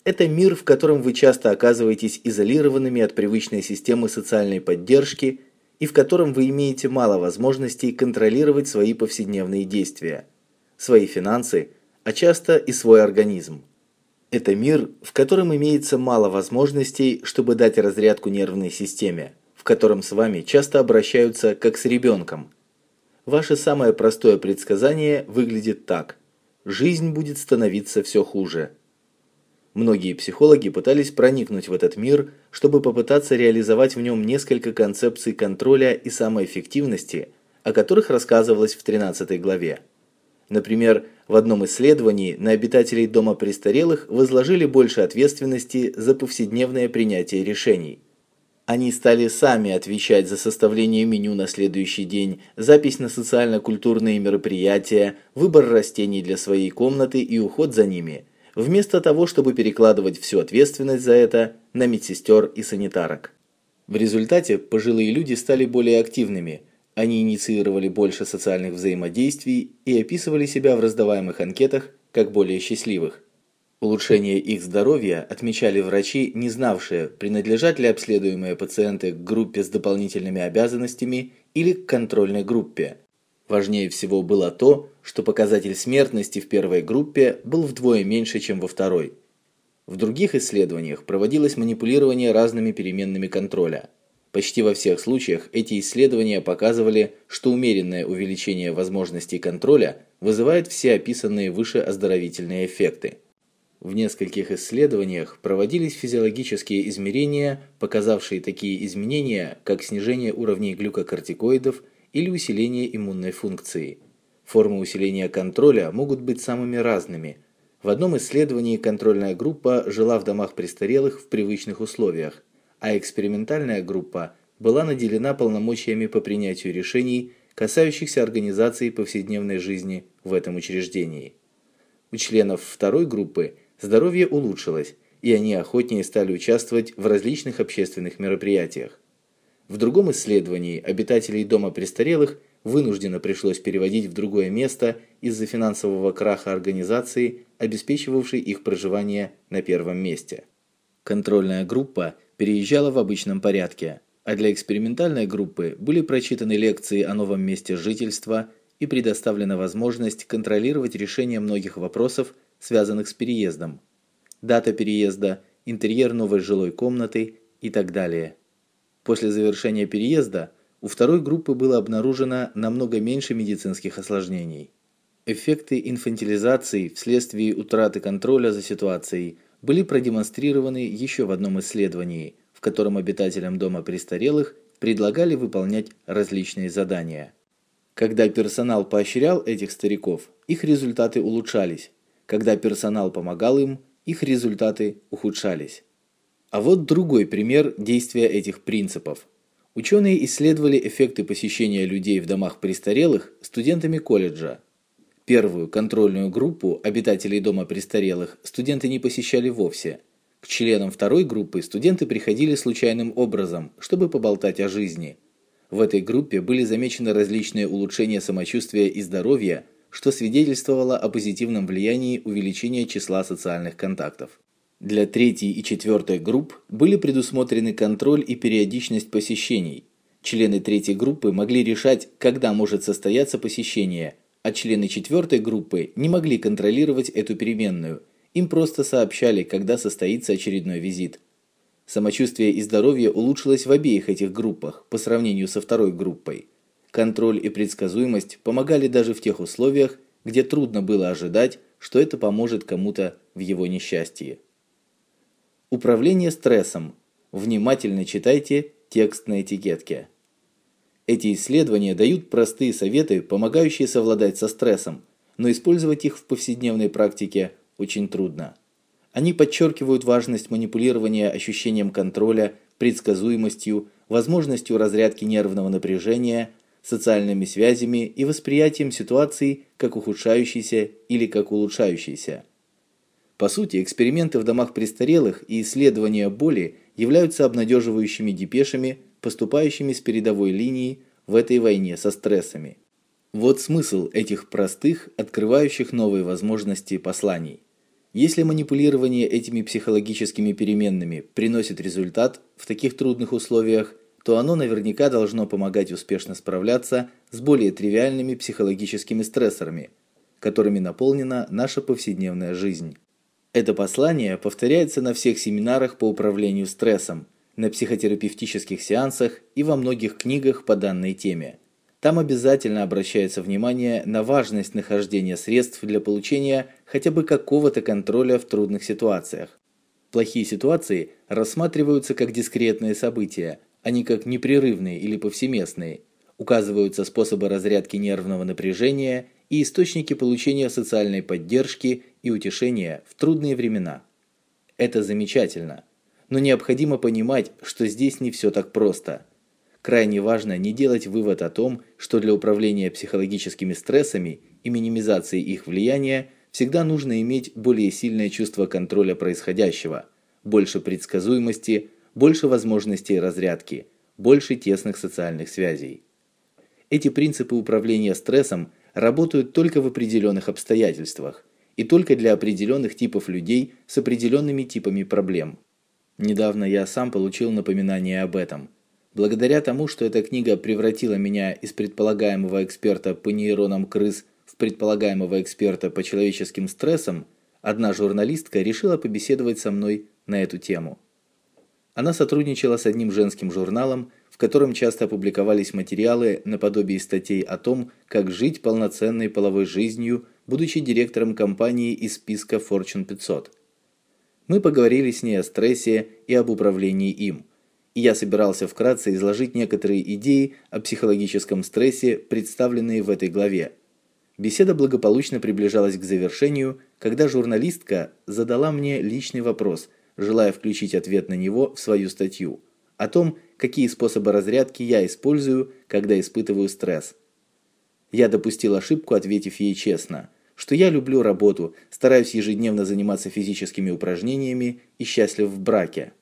Это мир, в котором вы часто оказываетесь изолированными от привычной системы социальной поддержки и в котором вы имеете мало возможностей контролировать свои повседневные действия, свои финансы, а часто и свой организм. Это мир, в котором имеется мало возможностей, чтобы дать разрядку нервной системе, в котором с вами часто обращаются как с ребенком. Ваше самое простое предсказание выглядит так: жизнь будет становиться все хуже. Многие психологи пытались проникнуть в этот мир, чтобы попытаться реализовать в нем несколько концепций контроля и самоэффективности, о которых рассказывалось в 13 главе. Например, в одном исследовании на обитателей дома престарелых возложили больше ответственности за повседневное принятие решений. Они стали сами отвечать за составление меню на следующий день, запись на социально-культурные мероприятия, выбор растений для своей комнаты и уход за ними, вместо того, чтобы перекладывать всю ответственность за это на медсестер и санитарок. В результате пожилые люди стали более активными – они инициировали больше социальных взаимодействий и описывали себя в раздаваемых анкетах как более счастливых. Улучшение их здоровья отмечали врачи, не знавшие, принадлежат ли обследуемые пациенты к группе с дополнительными обязанностями или к контрольной группе. Важнее всего было то, что показатель смертности в первой группе был вдвое меньше, чем во второй. В других исследованиях проводилось манипулирование разными переменными контроля – Почти во всех случаях эти исследования показывали, что умеренное увеличение возможностей контроля вызывает все описанные выше оздоровительные эффекты. В нескольких исследованиях проводились физиологические измерения, показавшие такие изменения, как снижение уровней глюкокортикоидов или усиление иммунной функции. Формы усиления контроля могут быть самыми разными. В одном исследовании контрольная группа жила в домах престарелых в привычных условиях, а экспериментальная группа была наделена полномочиями по принятию решений, касающихся организации повседневной жизни в этом учреждении. У членов второй группы здоровье улучшилось, и они охотнее стали участвовать в различных общественных мероприятиях. В другом исследовании обитателей дома престарелых вынужденно пришлось переводить в другое место из-за финансового краха организации, обеспечивавшей их проживание на первом месте. Контрольная группа – переезжала в обычном порядке, а для экспериментальной группы были прочитаны лекции о новом месте жительства и предоставлена возможность контролировать решение многих вопросов, связанных с переездом. Дата переезда, интерьер новой жилой комнаты и так далее. После завершения переезда у второй группы было обнаружено намного меньше медицинских осложнений. Эффекты инфантилизации вследствие утраты контроля за ситуацией – были продемонстрированы еще в одном исследовании, в котором обитателям дома престарелых предлагали выполнять различные задания. Когда персонал поощрял этих стариков, их результаты улучшались. Когда персонал помогал им, их результаты ухудшались. А вот другой пример действия этих принципов. Ученые исследовали эффекты посещения людей в домах престарелых студентами колледжа Первую контрольную группу обитателей дома престарелых студенты не посещали вовсе. К членам второй группы студенты приходили случайным образом, чтобы поболтать о жизни. В этой группе были замечены различные улучшения самочувствия и здоровья, что свидетельствовало о позитивном влиянии увеличения числа социальных контактов. Для третьей и четвертой групп были предусмотрены контроль и периодичность посещений. Члены третьей группы могли решать, когда может состояться посещение – а члены четвертой группы не могли контролировать эту переменную. Им просто сообщали, когда состоится очередной визит. Самочувствие и здоровье улучшилось в обеих этих группах по сравнению со второй группой. Контроль и предсказуемость помогали даже в тех условиях, где трудно было ожидать, что это поможет кому-то в его несчастье. Управление стрессом. Внимательно читайте текст на этикетке. Эти исследования дают простые советы, помогающие совладать со стрессом, но использовать их в повседневной практике очень трудно. Они подчеркивают важность манипулирования ощущением контроля, предсказуемостью, возможностью разрядки нервного напряжения, социальными связями и восприятием ситуации как ухудшающейся или как улучшающейся. По сути, эксперименты в домах престарелых и исследования боли являются обнадеживающими депешами поступающими с передовой линии в этой войне со стрессами. Вот смысл этих простых, открывающих новые возможности посланий. Если манипулирование этими психологическими переменными приносит результат в таких трудных условиях, то оно наверняка должно помогать успешно справляться с более тривиальными психологическими стрессорами, которыми наполнена наша повседневная жизнь. Это послание повторяется на всех семинарах по управлению стрессом, на психотерапевтических сеансах и во многих книгах по данной теме. Там обязательно обращается внимание на важность нахождения средств для получения хотя бы какого-то контроля в трудных ситуациях. Плохие ситуации рассматриваются как дискретные события, а не как непрерывные или повсеместные. Указываются способы разрядки нервного напряжения и источники получения социальной поддержки и утешения в трудные времена. Это замечательно, но необходимо понимать, что здесь не все так просто. Крайне важно не делать вывод о том, что для управления психологическими стрессами и минимизации их влияния всегда нужно иметь более сильное чувство контроля происходящего, больше предсказуемости, больше возможностей разрядки, больше тесных социальных связей. Эти принципы управления стрессом работают только в определенных обстоятельствах и только для определенных типов людей с определенными типами проблем. Недавно я сам получил напоминание об этом. Благодаря тому, что эта книга превратила меня из предполагаемого эксперта по нейронам крыс в предполагаемого эксперта по человеческим стрессам, одна журналистка решила побеседовать со мной на эту тему. Она сотрудничала с одним женским журналом, в котором часто опубликовались материалы наподобие статей о том, как жить полноценной половой жизнью, будучи директором компании из списка Fortune 500. Мы поговорили с ней о стрессе и об управлении им. И я собирался вкратце изложить некоторые идеи о психологическом стрессе, представленные в этой главе. Беседа благополучно приближалась к завершению, когда журналистка задала мне личный вопрос, желая включить ответ на него в свою статью о том, какие способы разрядки я использую, когда испытываю стресс. Я допустил ошибку, ответив ей честно, что я люблю работу, стараюсь ежедневно заниматься физическими упражнениями и счастлив в браке.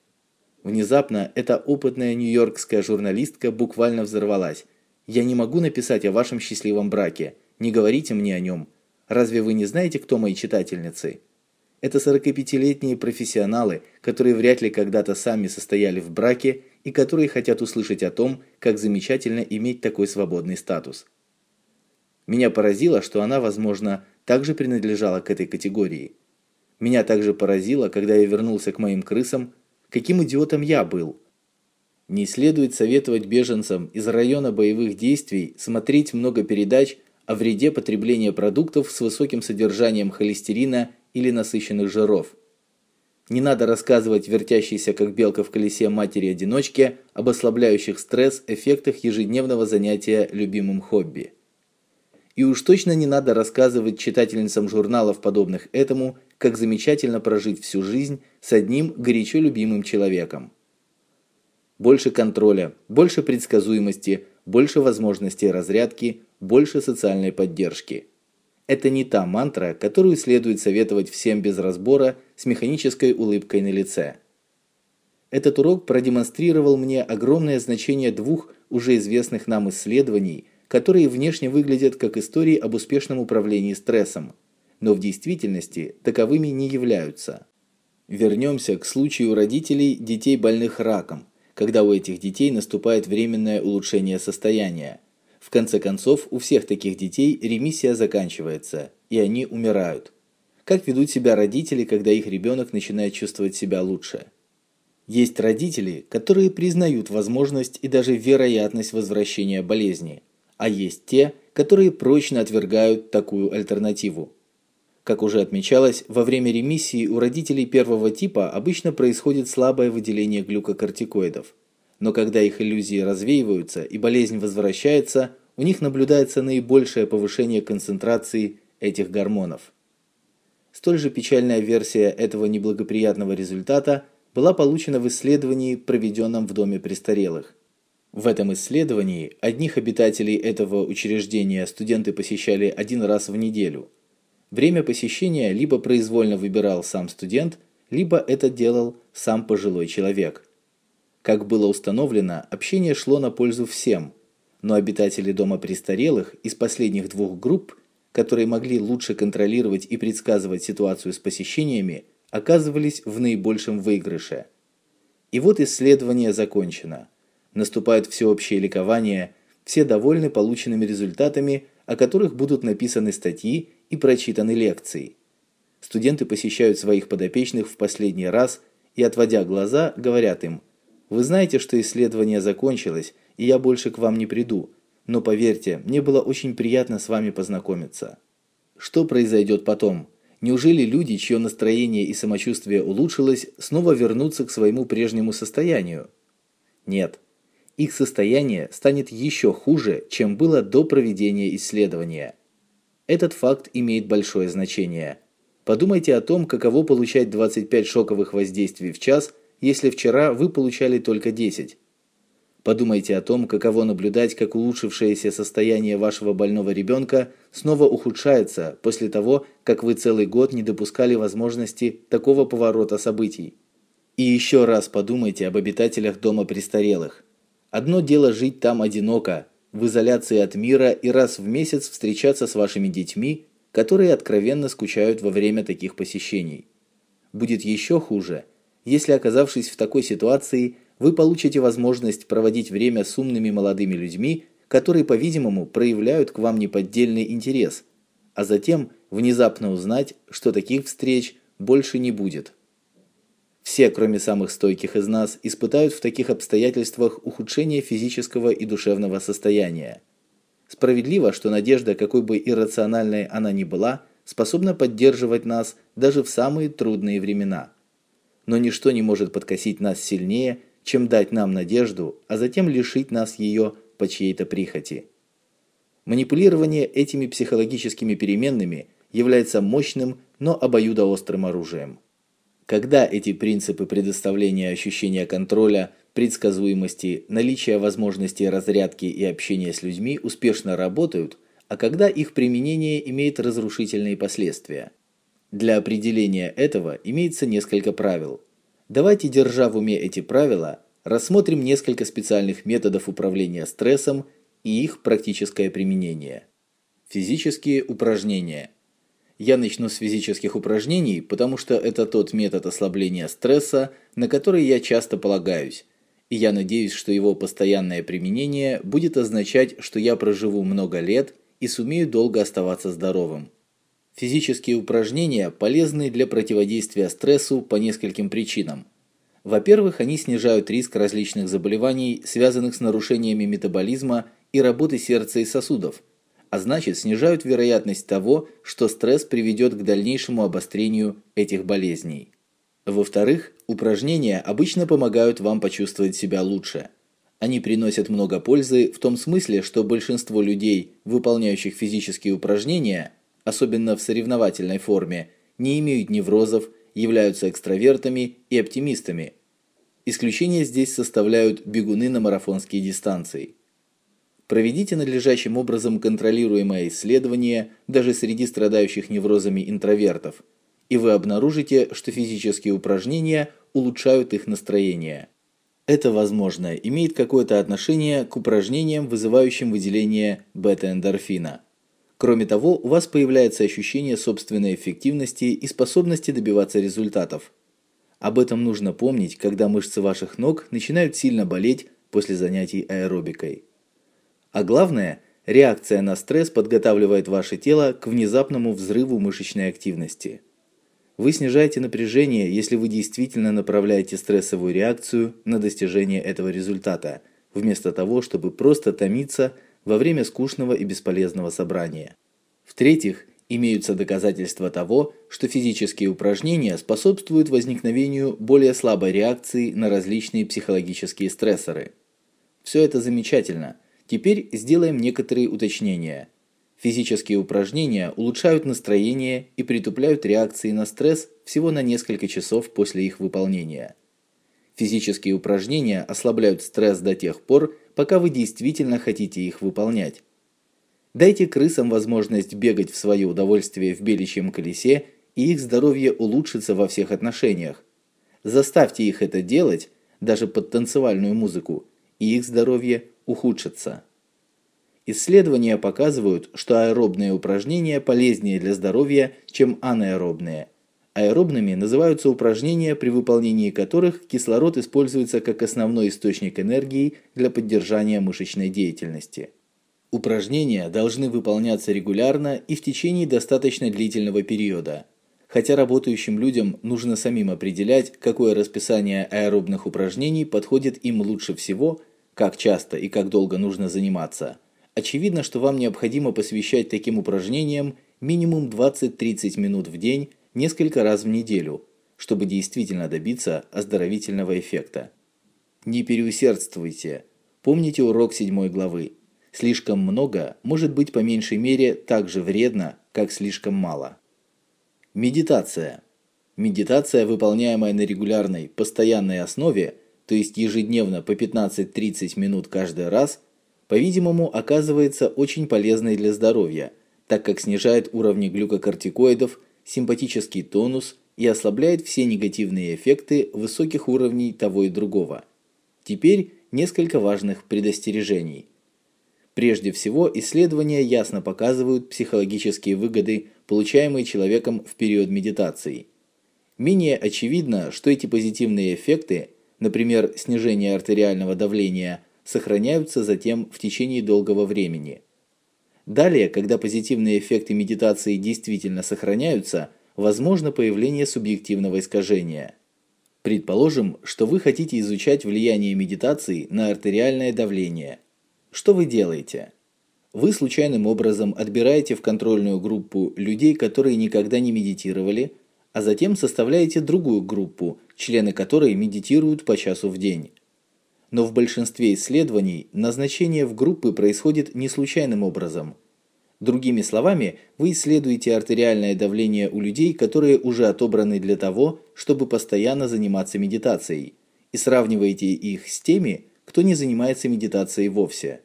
Внезапно эта опытная нью-йоркская журналистка буквально взорвалась. Я не могу написать о вашем счастливом браке. Не говорите мне о нем. Разве вы не знаете, кто мои читательницы? Это 45-летние профессионалы, которые вряд ли когда-то сами состояли в браке и которые хотят услышать о том, как замечательно иметь такой свободный статус. Меня поразило, что она, возможно, также принадлежала к этой категории. Меня также поразило, когда я вернулся к моим крысам, каким идиотом я был. Не следует советовать беженцам из района боевых действий смотреть много передач о вреде потребления продуктов с высоким содержанием холестерина или насыщенных жиров. Не надо рассказывать вертящейся как белка в колесе матери-одиночке об ослабляющих стресс эффектах ежедневного занятия любимым хобби. И уж точно не надо рассказывать читательницам журналов, подобных этому, как замечательно прожить всю жизнь с одним горячо любимым человеком. Больше контроля, больше предсказуемости, больше возможностей разрядки, больше социальной поддержки. Это не та мантра, которую следует советовать всем без разбора с механической улыбкой на лице. Этот урок продемонстрировал мне огромное значение двух уже известных нам исследований – которые внешне выглядят как истории об успешном управлении стрессом, но в действительности таковыми не являются. Вернемся к случаю родителей детей больных раком, когда у этих детей наступает временное улучшение состояния. В конце концов, у всех таких детей ремиссия заканчивается, и они умирают. Как ведут себя родители, когда их ребенок начинает чувствовать себя лучше? Есть родители, которые признают возможность и даже вероятность возвращения болезни – а есть те, которые прочно отвергают такую альтернативу. Как уже отмечалось, во время ремиссии у родителей первого типа обычно происходит слабое выделение глюкокортикоидов. Но когда их иллюзии развеиваются и болезнь возвращается, у них наблюдается наибольшее повышение концентрации этих гормонов. Столь же печальная версия этого неблагоприятного результата была получена в исследовании, проведенном в доме престарелых. В этом исследовании одних обитателей этого учреждения студенты посещали один раз в неделю. Время посещения либо произвольно выбирал сам студент, либо это делал сам пожилой человек. Как было установлено, общение шло на пользу всем, но обитатели дома престарелых из последних двух групп, которые могли лучше контролировать и предсказывать ситуацию с посещениями, оказывались в наибольшем выигрыше. И вот исследование закончено. Наступает всеобщее ликование, все довольны полученными результатами, о которых будут написаны статьи и прочитаны лекции. Студенты посещают своих подопечных в последний раз и, отводя глаза, говорят им: "Вы знаете, что исследование закончилось, и я больше к вам не приду, но поверьте, мне было очень приятно с вами познакомиться". Что произойдет потом? Неужели люди, чье настроение и самочувствие улучшилось, снова вернутся к своему прежнему состоянию? Нет их состояние станет еще хуже, чем было до проведения исследования. Этот факт имеет большое значение. Подумайте о том, каково получать 25 шоковых воздействий в час, если вчера вы получали только 10. Подумайте о том, каково наблюдать, как улучшившееся состояние вашего больного ребенка снова ухудшается после того, как вы целый год не допускали возможности такого поворота событий. И еще раз подумайте об обитателях дома престарелых. Одно дело жить там одиноко, в изоляции от мира и раз в месяц встречаться с вашими детьми, которые откровенно скучают во время таких посещений. Будет еще хуже, если оказавшись в такой ситуации, вы получите возможность проводить время с умными молодыми людьми, которые, по-видимому, проявляют к вам неподдельный интерес, а затем внезапно узнать, что таких встреч больше не будет. Все, кроме самых стойких из нас, испытают в таких обстоятельствах ухудшение физического и душевного состояния. Справедливо, что надежда, какой бы иррациональной она ни была, способна поддерживать нас даже в самые трудные времена. Но ничто не может подкосить нас сильнее, чем дать нам надежду, а затем лишить нас ее по чьей-то прихоти. Манипулирование этими психологическими переменными является мощным, но обоюдоострым оружием. Когда эти принципы предоставления ощущения контроля, предсказуемости, наличия возможности разрядки и общения с людьми успешно работают, а когда их применение имеет разрушительные последствия. Для определения этого имеется несколько правил. Давайте, держа в уме эти правила, рассмотрим несколько специальных методов управления стрессом и их практическое применение. Физические упражнения – я начну с физических упражнений, потому что это тот метод ослабления стресса, на который я часто полагаюсь. И я надеюсь, что его постоянное применение будет означать, что я проживу много лет и сумею долго оставаться здоровым. Физические упражнения полезны для противодействия стрессу по нескольким причинам. Во-первых, они снижают риск различных заболеваний, связанных с нарушениями метаболизма и работы сердца и сосудов – а значит снижают вероятность того, что стресс приведет к дальнейшему обострению этих болезней. Во-вторых, упражнения обычно помогают вам почувствовать себя лучше. Они приносят много пользы в том смысле, что большинство людей, выполняющих физические упражнения, особенно в соревновательной форме, не имеют неврозов, являются экстравертами и оптимистами. Исключение здесь составляют бегуны на марафонские дистанции. Проведите надлежащим образом контролируемое исследование даже среди страдающих неврозами интровертов, и вы обнаружите, что физические упражнения улучшают их настроение. Это, возможно, имеет какое-то отношение к упражнениям, вызывающим выделение бета-эндорфина. Кроме того, у вас появляется ощущение собственной эффективности и способности добиваться результатов. Об этом нужно помнить, когда мышцы ваших ног начинают сильно болеть после занятий аэробикой. А главное, реакция на стресс подготавливает ваше тело к внезапному взрыву мышечной активности. Вы снижаете напряжение, если вы действительно направляете стрессовую реакцию на достижение этого результата, вместо того, чтобы просто томиться во время скучного и бесполезного собрания. В-третьих, имеются доказательства того, что физические упражнения способствуют возникновению более слабой реакции на различные психологические стрессоры. Все это замечательно – Теперь сделаем некоторые уточнения. Физические упражнения улучшают настроение и притупляют реакции на стресс всего на несколько часов после их выполнения. Физические упражнения ослабляют стресс до тех пор, пока вы действительно хотите их выполнять. Дайте крысам возможность бегать в свое удовольствие в беличьем колесе, и их здоровье улучшится во всех отношениях. Заставьте их это делать, даже под танцевальную музыку, и их здоровье ухудшится. Исследования показывают, что аэробные упражнения полезнее для здоровья, чем анаэробные. Аэробными называются упражнения, при выполнении которых кислород используется как основной источник энергии для поддержания мышечной деятельности. Упражнения должны выполняться регулярно и в течение достаточно длительного периода. Хотя работающим людям нужно самим определять, какое расписание аэробных упражнений подходит им лучше всего, как часто и как долго нужно заниматься. Очевидно, что вам необходимо посвящать таким упражнениям минимум 20-30 минут в день несколько раз в неделю, чтобы действительно добиться оздоровительного эффекта. Не переусердствуйте. Помните урок 7 главы. Слишком много может быть по меньшей мере так же вредно, как слишком мало. Медитация. Медитация, выполняемая на регулярной, постоянной основе, то есть ежедневно по 15-30 минут каждый раз, по-видимому, оказывается очень полезной для здоровья, так как снижает уровни глюкокортикоидов, симпатический тонус и ослабляет все негативные эффекты высоких уровней того и другого. Теперь несколько важных предостережений. Прежде всего, исследования ясно показывают психологические выгоды, получаемые человеком в период медитации. Менее очевидно, что эти позитивные эффекты, например, снижение артериального давления, сохраняются затем в течение долгого времени – Далее, когда позитивные эффекты медитации действительно сохраняются, возможно появление субъективного искажения. Предположим, что вы хотите изучать влияние медитации на артериальное давление. Что вы делаете? Вы случайным образом отбираете в контрольную группу людей, которые никогда не медитировали, а затем составляете другую группу, члены которой медитируют по часу в день. Но в большинстве исследований назначение в группы происходит не случайным образом. Другими словами, вы исследуете артериальное давление у людей, которые уже отобраны для того, чтобы постоянно заниматься медитацией, и сравниваете их с теми, кто не занимается медитацией вовсе.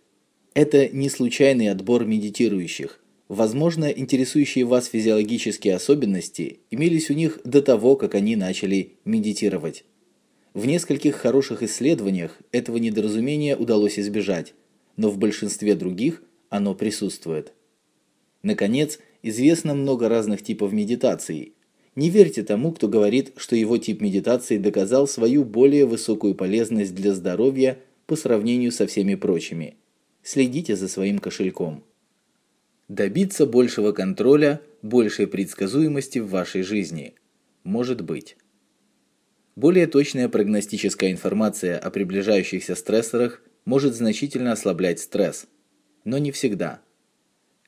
Это не случайный отбор медитирующих. Возможно, интересующие вас физиологические особенности имелись у них до того, как они начали медитировать. В нескольких хороших исследованиях этого недоразумения удалось избежать, но в большинстве других оно присутствует. Наконец, известно много разных типов медитации. Не верьте тому, кто говорит, что его тип медитации доказал свою более высокую полезность для здоровья по сравнению со всеми прочими. Следите за своим кошельком. Добиться большего контроля, большей предсказуемости в вашей жизни. Может быть. Более точная прогностическая информация о приближающихся стрессорах может значительно ослаблять стресс, но не всегда.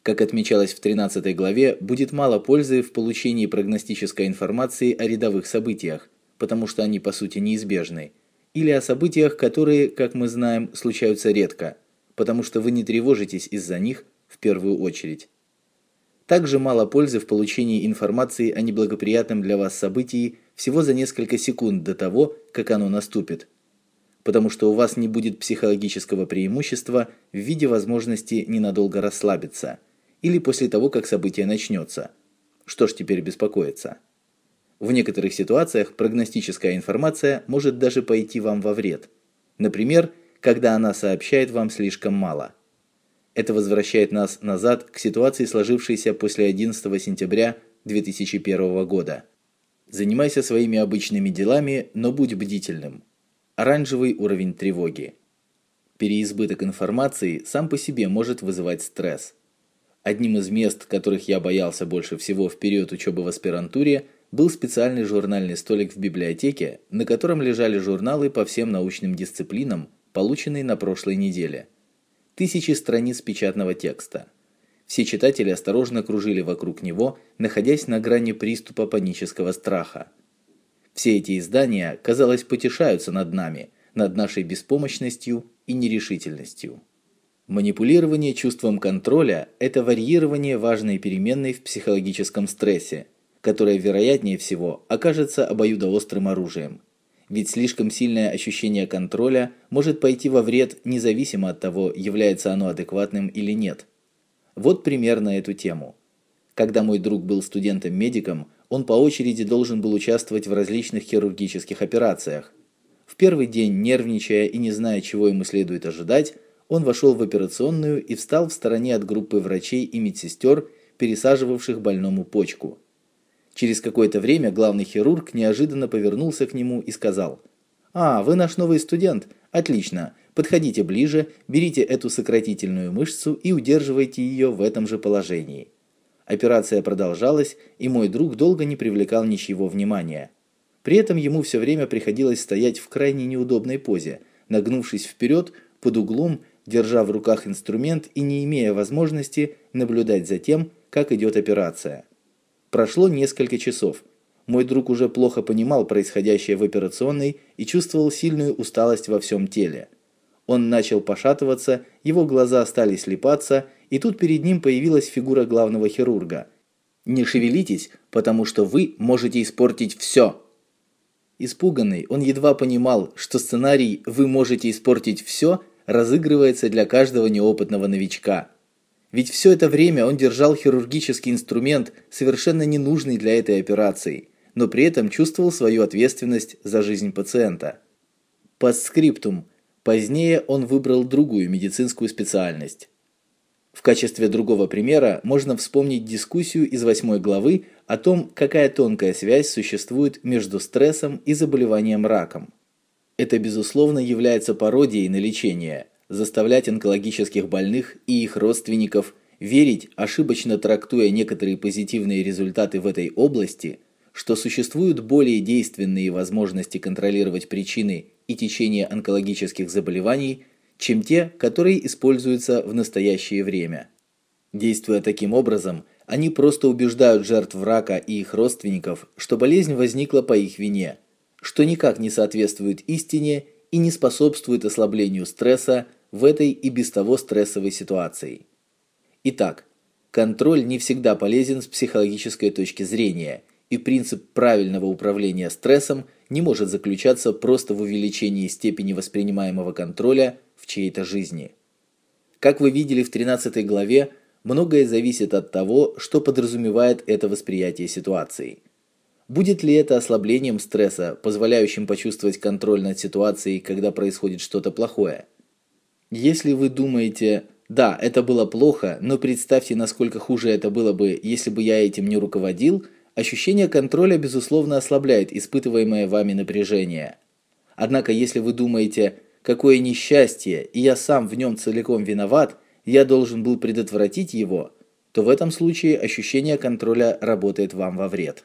Как отмечалось в 13 главе, будет мало пользы в получении прогностической информации о рядовых событиях, потому что они по сути неизбежны, или о событиях, которые, как мы знаем, случаются редко, потому что вы не тревожитесь из-за них первую очередь. Также мало пользы в получении информации о неблагоприятном для вас событии всего за несколько секунд до того, как оно наступит. Потому что у вас не будет психологического преимущества в виде возможности ненадолго расслабиться или после того, как событие начнется. Что ж теперь беспокоиться? В некоторых ситуациях прогностическая информация может даже пойти вам во вред. Например, когда она сообщает вам слишком мало – это возвращает нас назад к ситуации, сложившейся после 11 сентября 2001 года. Занимайся своими обычными делами, но будь бдительным. Оранжевый уровень тревоги. Переизбыток информации сам по себе может вызывать стресс. Одним из мест, которых я боялся больше всего в период учебы в аспирантуре, был специальный журнальный столик в библиотеке, на котором лежали журналы по всем научным дисциплинам, полученные на прошлой неделе тысячи страниц печатного текста. Все читатели осторожно кружили вокруг него, находясь на грани приступа панического страха. Все эти издания, казалось, потешаются над нами, над нашей беспомощностью и нерешительностью. Манипулирование чувством контроля – это варьирование важной переменной в психологическом стрессе, которая, вероятнее всего, окажется обоюдоострым оружием – ведь слишком сильное ощущение контроля может пойти во вред независимо от того, является оно адекватным или нет. Вот пример на эту тему. Когда мой друг был студентом-медиком, он по очереди должен был участвовать в различных хирургических операциях. В первый день, нервничая и не зная, чего ему следует ожидать, он вошел в операционную и встал в стороне от группы врачей и медсестер, пересаживавших больному почку. Через какое-то время главный хирург неожиданно повернулся к нему и сказал: "А, вы наш новый студент. Отлично. Подходите ближе, берите эту сократительную мышцу и удерживайте ее в этом же положении". Операция продолжалась, и мой друг долго не привлекал ничего внимания. При этом ему все время приходилось стоять в крайне неудобной позе, нагнувшись вперед под углом, держа в руках инструмент и не имея возможности наблюдать за тем, как идет операция. Прошло несколько часов. Мой друг уже плохо понимал происходящее в операционной и чувствовал сильную усталость во всем теле. Он начал пошатываться, его глаза стали слепаться, и тут перед ним появилась фигура главного хирурга. «Не шевелитесь, потому что вы можете испортить все!» Испуганный, он едва понимал, что сценарий «вы можете испортить все» разыгрывается для каждого неопытного новичка – ведь все это время он держал хирургический инструмент, совершенно ненужный для этой операции, но при этом чувствовал свою ответственность за жизнь пациента. Постскриптум. Позднее он выбрал другую медицинскую специальность. В качестве другого примера можно вспомнить дискуссию из восьмой главы о том, какая тонкая связь существует между стрессом и заболеванием раком. Это безусловно является пародией на лечение – заставлять онкологических больных и их родственников верить, ошибочно трактуя некоторые позитивные результаты в этой области, что существуют более действенные возможности контролировать причины и течение онкологических заболеваний, чем те, которые используются в настоящее время. Действуя таким образом, они просто убеждают жертв рака и их родственников, что болезнь возникла по их вине, что никак не соответствует истине и не способствует ослаблению стресса, в этой и без того стрессовой ситуации. Итак, контроль не всегда полезен с психологической точки зрения, и принцип правильного управления стрессом не может заключаться просто в увеличении степени воспринимаемого контроля в чьей-то жизни. Как вы видели в 13 главе, многое зависит от того, что подразумевает это восприятие ситуации. Будет ли это ослаблением стресса, позволяющим почувствовать контроль над ситуацией, когда происходит что-то плохое? Если вы думаете, да, это было плохо, но представьте, насколько хуже это было бы, если бы я этим не руководил, ощущение контроля безусловно ослабляет испытываемое вами напряжение. Однако, если вы думаете, какое несчастье, и я сам в нем целиком виноват, я должен был предотвратить его, то в этом случае ощущение контроля работает вам во вред.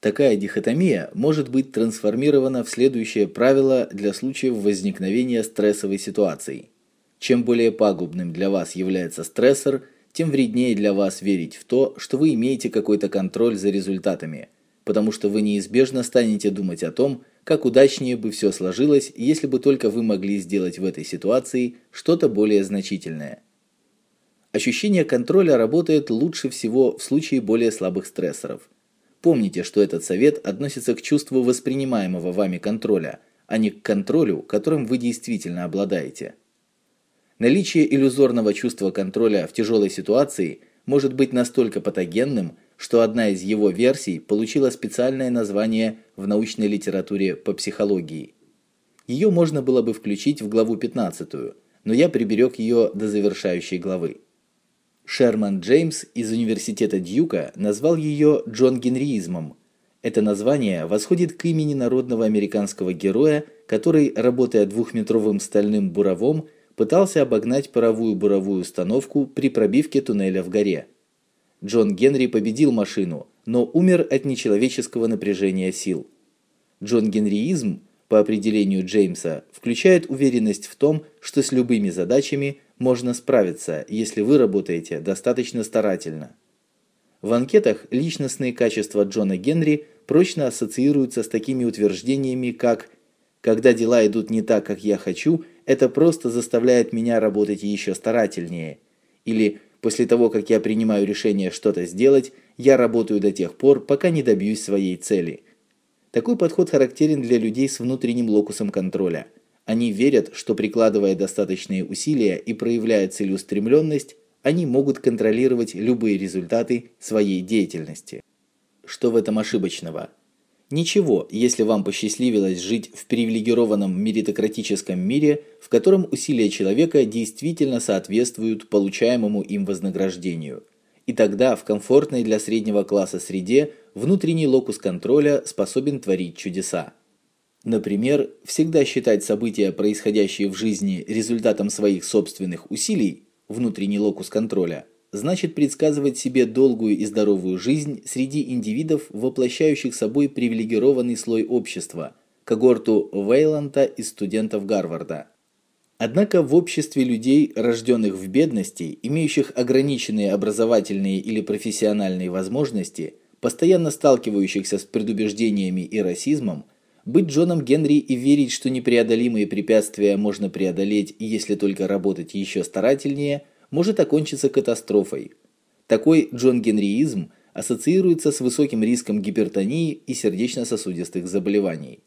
Такая дихотомия может быть трансформирована в следующее правило для случаев возникновения стрессовой ситуации – чем более пагубным для вас является стрессор, тем вреднее для вас верить в то, что вы имеете какой-то контроль за результатами, потому что вы неизбежно станете думать о том, как удачнее бы все сложилось, если бы только вы могли сделать в этой ситуации что-то более значительное. Ощущение контроля работает лучше всего в случае более слабых стрессоров. Помните, что этот совет относится к чувству воспринимаемого вами контроля, а не к контролю, которым вы действительно обладаете. Наличие иллюзорного чувства контроля в тяжелой ситуации может быть настолько патогенным, что одна из его версий получила специальное название в научной литературе по психологии. Ее можно было бы включить в главу 15, но я приберег ее до завершающей главы. Шерман Джеймс из университета Дьюка назвал ее Джон Генриизмом. Это название восходит к имени народного американского героя, который, работая двухметровым стальным буровом, пытался обогнать паровую буровую установку при пробивке туннеля в горе. Джон Генри победил машину, но умер от нечеловеческого напряжения сил. Джон Генриизм, по определению Джеймса, включает уверенность в том, что с любыми задачами можно справиться, если вы работаете достаточно старательно. В анкетах личностные качества Джона Генри прочно ассоциируются с такими утверждениями, как «когда дела идут не так, как я хочу», это просто заставляет меня работать еще старательнее. Или после того, как я принимаю решение что-то сделать, я работаю до тех пор, пока не добьюсь своей цели. Такой подход характерен для людей с внутренним локусом контроля. Они верят, что прикладывая достаточные усилия и проявляя целеустремленность, они могут контролировать любые результаты своей деятельности. Что в этом ошибочного? Ничего, если вам посчастливилось жить в привилегированном меритократическом мире, в котором усилия человека действительно соответствуют получаемому им вознаграждению. И тогда в комфортной для среднего класса среде внутренний локус контроля способен творить чудеса. Например, всегда считать события, происходящие в жизни, результатом своих собственных усилий, внутренний локус контроля, значит предсказывать себе долгую и здоровую жизнь среди индивидов, воплощающих собой привилегированный слой общества, когорту Вейланта из студентов Гарварда. Однако в обществе людей, рожденных в бедности, имеющих ограниченные образовательные или профессиональные возможности, постоянно сталкивающихся с предубеждениями и расизмом, быть Джоном Генри и верить, что непреодолимые препятствия можно преодолеть, если только работать еще старательнее, может окончиться катастрофой. Такой Джон Генриизм ассоциируется с высоким риском гипертонии и сердечно-сосудистых заболеваний.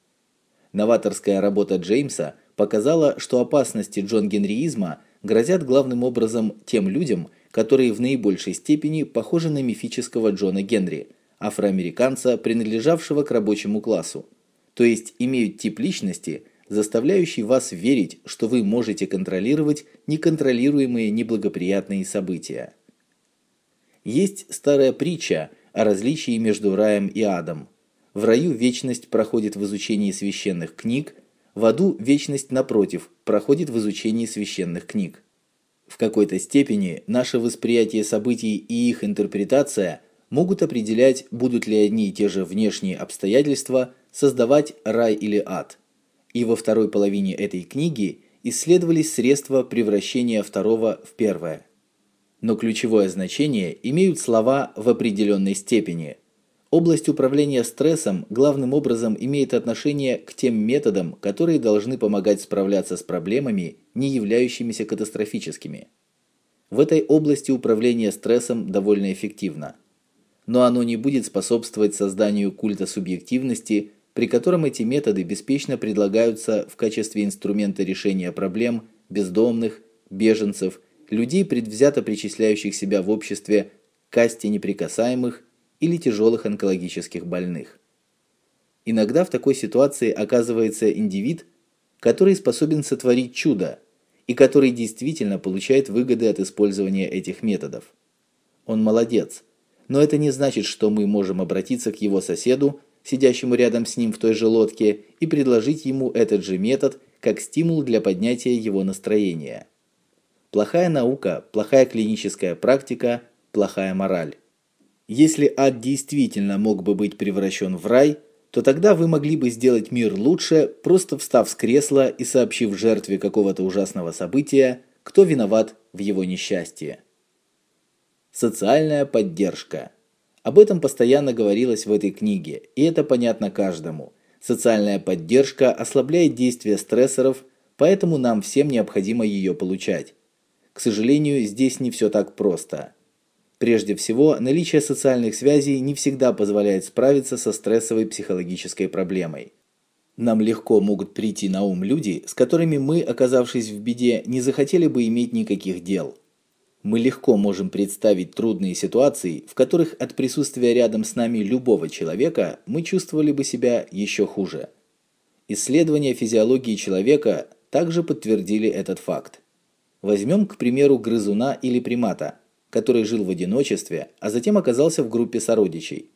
Новаторская работа Джеймса показала, что опасности Джон Генриизма грозят главным образом тем людям, которые в наибольшей степени похожи на мифического Джона Генри, афроамериканца, принадлежавшего к рабочему классу. То есть имеют тип личности, заставляющий вас верить, что вы можете контролировать неконтролируемые неблагоприятные события. Есть старая притча о различии между раем и адом. В раю вечность проходит в изучении священных книг, в аду вечность напротив проходит в изучении священных книг. В какой-то степени наше восприятие событий и их интерпретация могут определять, будут ли одни и те же внешние обстоятельства создавать рай или ад. И во второй половине этой книги исследовались средства превращения второго в первое. Но ключевое значение имеют слова в определенной степени – Область управления стрессом главным образом имеет отношение к тем методам, которые должны помогать справляться с проблемами, не являющимися катастрофическими. В этой области управление стрессом довольно эффективно. Но оно не будет способствовать созданию культа субъективности, при котором эти методы беспечно предлагаются в качестве инструмента решения проблем бездомных, беженцев, людей, предвзято причисляющих себя в обществе к касте неприкасаемых или тяжелых онкологических больных. Иногда в такой ситуации оказывается индивид, который способен сотворить чудо и который действительно получает выгоды от использования этих методов. Он молодец. Но это не значит, что мы можем обратиться к его соседу, сидящему рядом с ним в той же лодке, и предложить ему этот же метод как стимул для поднятия его настроения. Плохая наука, плохая клиническая практика, плохая мораль. Если ад действительно мог бы быть превращен в рай, то тогда вы могли бы сделать мир лучше, просто встав с кресла и сообщив жертве какого-то ужасного события, кто виноват в его несчастье. Социальная поддержка. Об этом постоянно говорилось в этой книге, и это понятно каждому. Социальная поддержка ослабляет действие стрессоров, поэтому нам всем необходимо ее получать. К сожалению, здесь не все так просто. Прежде всего, наличие социальных связей не всегда позволяет справиться со стрессовой психологической проблемой. Нам легко могут прийти на ум люди, с которыми мы, оказавшись в беде, не захотели бы иметь никаких дел. Мы легко можем представить трудные ситуации, в которых от присутствия рядом с нами любого человека мы чувствовали бы себя еще хуже. Исследования физиологии человека также подтвердили этот факт. Возьмем, к примеру, грызуна или примата – который жил в одиночестве, а затем оказался в группе сородичей.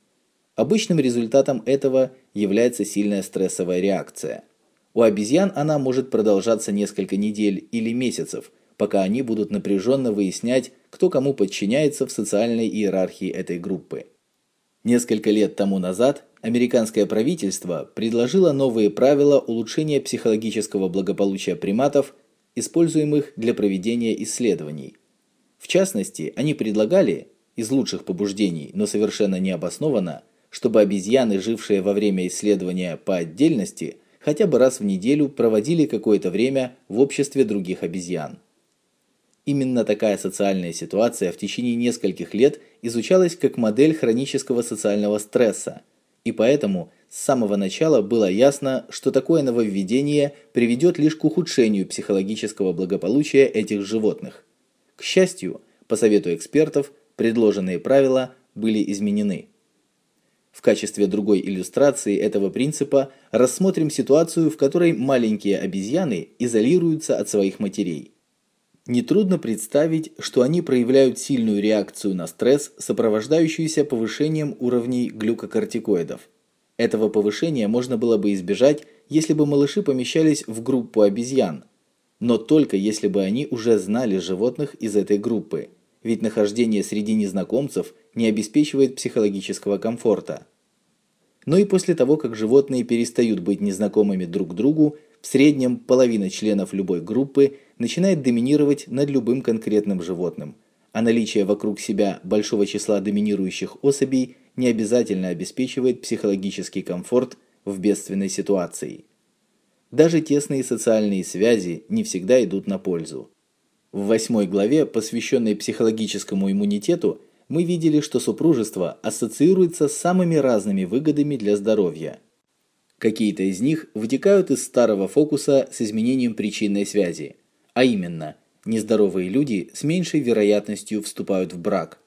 Обычным результатом этого является сильная стрессовая реакция. У обезьян она может продолжаться несколько недель или месяцев, пока они будут напряженно выяснять, кто кому подчиняется в социальной иерархии этой группы. Несколько лет тому назад американское правительство предложило новые правила улучшения психологического благополучия приматов, используемых для проведения исследований – в частности, они предлагали из лучших побуждений, но совершенно необоснованно, чтобы обезьяны, жившие во время исследования по отдельности, хотя бы раз в неделю проводили какое-то время в обществе других обезьян. Именно такая социальная ситуация в течение нескольких лет изучалась как модель хронического социального стресса, и поэтому с самого начала было ясно, что такое нововведение приведет лишь к ухудшению психологического благополучия этих животных. К счастью, по совету экспертов, предложенные правила были изменены. В качестве другой иллюстрации этого принципа рассмотрим ситуацию, в которой маленькие обезьяны изолируются от своих матерей. Нетрудно представить, что они проявляют сильную реакцию на стресс, сопровождающуюся повышением уровней глюкокортикоидов. Этого повышения можно было бы избежать, если бы малыши помещались в группу обезьян, но только если бы они уже знали животных из этой группы, ведь нахождение среди незнакомцев не обеспечивает психологического комфорта. Но и после того, как животные перестают быть незнакомыми друг другу, в среднем половина членов любой группы начинает доминировать над любым конкретным животным, а наличие вокруг себя большого числа доминирующих особей не обязательно обеспечивает психологический комфорт в бедственной ситуации. Даже тесные социальные связи не всегда идут на пользу. В восьмой главе, посвященной психологическому иммунитету, мы видели, что супружество ассоциируется с самыми разными выгодами для здоровья. Какие-то из них вытекают из старого фокуса с изменением причинной связи, а именно, нездоровые люди с меньшей вероятностью вступают в брак.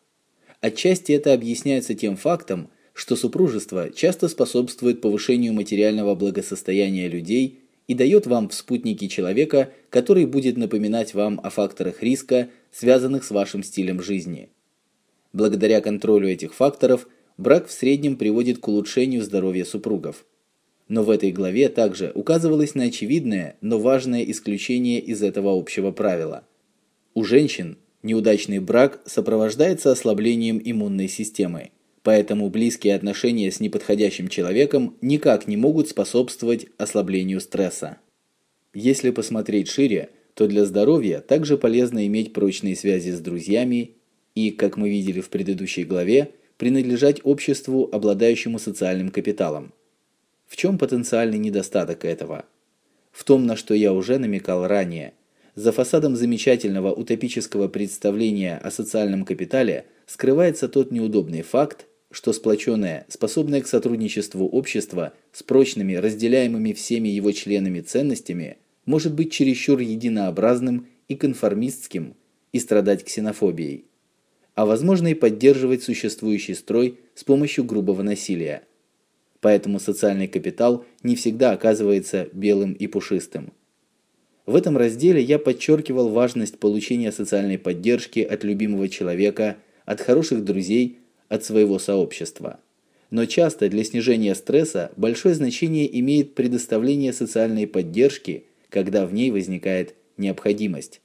Отчасти это объясняется тем фактом, что супружество часто способствует повышению материального благосостояния людей и дает вам в спутнике человека, который будет напоминать вам о факторах риска, связанных с вашим стилем жизни. Благодаря контролю этих факторов брак в среднем приводит к улучшению здоровья супругов. Но в этой главе также указывалось на очевидное, но важное исключение из этого общего правила. У женщин неудачный брак сопровождается ослаблением иммунной системы, поэтому близкие отношения с неподходящим человеком никак не могут способствовать ослаблению стресса. Если посмотреть шире, то для здоровья также полезно иметь прочные связи с друзьями и, как мы видели в предыдущей главе, принадлежать обществу, обладающему социальным капиталом. В чем потенциальный недостаток этого? В том, на что я уже намекал ранее. За фасадом замечательного утопического представления о социальном капитале скрывается тот неудобный факт, что сплоченное, способное к сотрудничеству общество с прочными, разделяемыми всеми его членами ценностями, может быть чересчур единообразным и конформистским и страдать ксенофобией, а возможно и поддерживать существующий строй с помощью грубого насилия – поэтому социальный капитал не всегда оказывается белым и пушистым. В этом разделе я подчеркивал важность получения социальной поддержки от любимого человека, от хороших друзей, от своего сообщества. Но часто для снижения стресса большое значение имеет предоставление социальной поддержки, когда в ней возникает необходимость.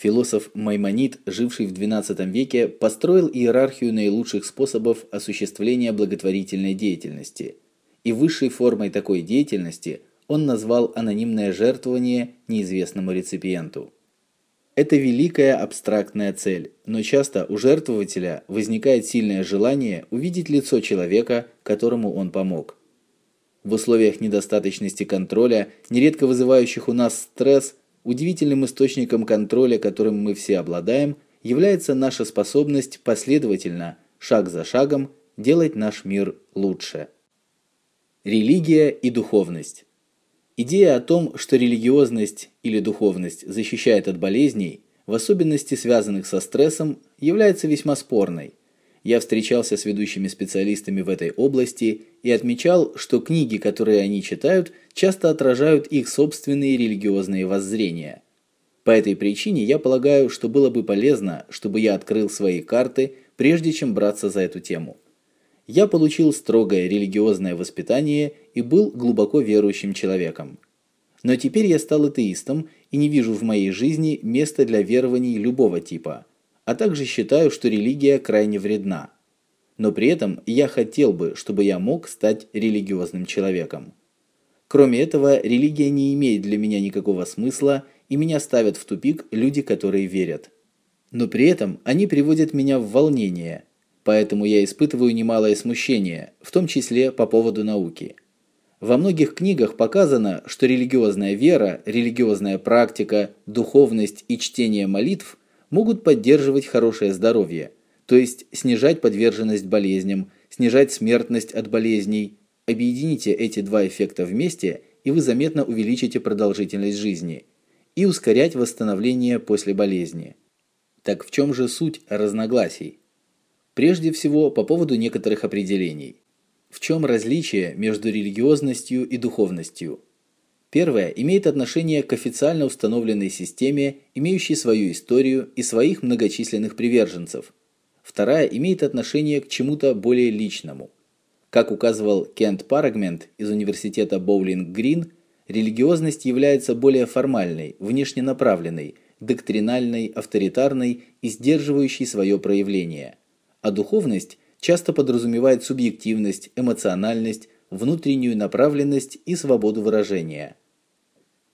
Философ Маймонид, живший в XII веке, построил иерархию наилучших способов осуществления благотворительной деятельности. И высшей формой такой деятельности он назвал анонимное жертвование неизвестному реципиенту. Это великая абстрактная цель, но часто у жертвователя возникает сильное желание увидеть лицо человека, которому он помог. В условиях недостаточности контроля, нередко вызывающих у нас стресс, Удивительным источником контроля, которым мы все обладаем, является наша способность последовательно, шаг за шагом, делать наш мир лучше. Религия и духовность. Идея о том, что религиозность или духовность защищает от болезней, в особенности связанных со стрессом, является весьма спорной. Я встречался с ведущими специалистами в этой области и отмечал, что книги, которые они читают, часто отражают их собственные религиозные воззрения. По этой причине я полагаю, что было бы полезно, чтобы я открыл свои карты, прежде чем браться за эту тему. Я получил строгое религиозное воспитание и был глубоко верующим человеком. Но теперь я стал атеистом и не вижу в моей жизни места для верований любого типа – а также считаю, что религия крайне вредна. Но при этом я хотел бы, чтобы я мог стать религиозным человеком. Кроме этого, религия не имеет для меня никакого смысла, и меня ставят в тупик люди, которые верят. Но при этом они приводят меня в волнение, поэтому я испытываю немалое смущение, в том числе по поводу науки. Во многих книгах показано, что религиозная вера, религиозная практика, духовность и чтение молитв могут поддерживать хорошее здоровье, то есть снижать подверженность болезням, снижать смертность от болезней. Объедините эти два эффекта вместе, и вы заметно увеличите продолжительность жизни и ускорять восстановление после болезни. Так в чем же суть разногласий? Прежде всего, по поводу некоторых определений. В чем различие между религиозностью и духовностью? Первая имеет отношение к официально установленной системе, имеющей свою историю и своих многочисленных приверженцев. Вторая имеет отношение к чему-то более личному. Как указывал Кент Парагмент из университета Боулинг-Грин, религиозность является более формальной, внешне направленной, доктринальной, авторитарной и сдерживающей свое проявление. А духовность часто подразумевает субъективность, эмоциональность, внутреннюю направленность и свободу выражения.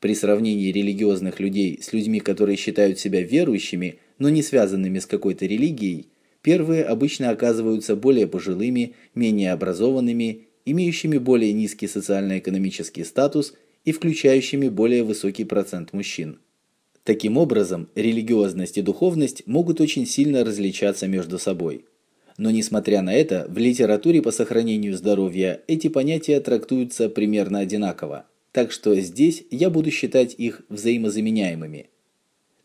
При сравнении религиозных людей с людьми, которые считают себя верующими, но не связанными с какой-то религией, первые обычно оказываются более пожилыми, менее образованными, имеющими более низкий социально-экономический статус и включающими более высокий процент мужчин. Таким образом, религиозность и духовность могут очень сильно различаться между собой. Но несмотря на это, в литературе по сохранению здоровья эти понятия трактуются примерно одинаково. Так что здесь я буду считать их взаимозаменяемыми.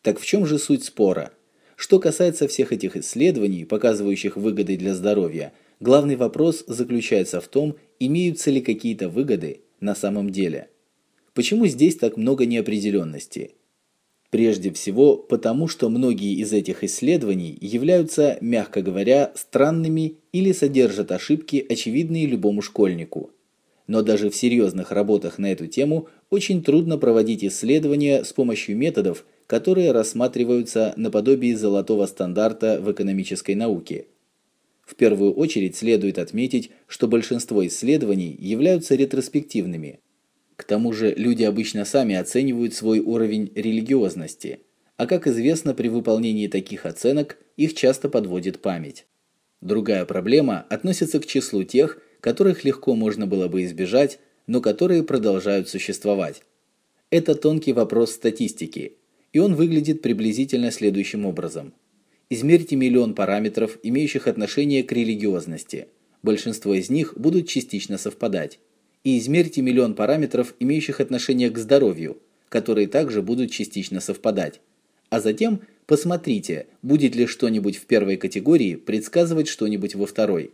Так в чем же суть спора? Что касается всех этих исследований, показывающих выгоды для здоровья, главный вопрос заключается в том, имеются ли какие-то выгоды на самом деле. Почему здесь так много неопределенности? Прежде всего, потому что многие из этих исследований являются, мягко говоря, странными или содержат ошибки, очевидные любому школьнику. Но даже в серьезных работах на эту тему очень трудно проводить исследования с помощью методов, которые рассматриваются наподобие золотого стандарта в экономической науке. В первую очередь следует отметить, что большинство исследований являются ретроспективными – к тому же люди обычно сами оценивают свой уровень религиозности, а как известно, при выполнении таких оценок их часто подводит память. Другая проблема относится к числу тех, которых легко можно было бы избежать, но которые продолжают существовать. Это тонкий вопрос статистики, и он выглядит приблизительно следующим образом. Измерьте миллион параметров, имеющих отношение к религиозности. Большинство из них будут частично совпадать и измерьте миллион параметров, имеющих отношение к здоровью, которые также будут частично совпадать. А затем посмотрите, будет ли что-нибудь в первой категории предсказывать что-нибудь во второй.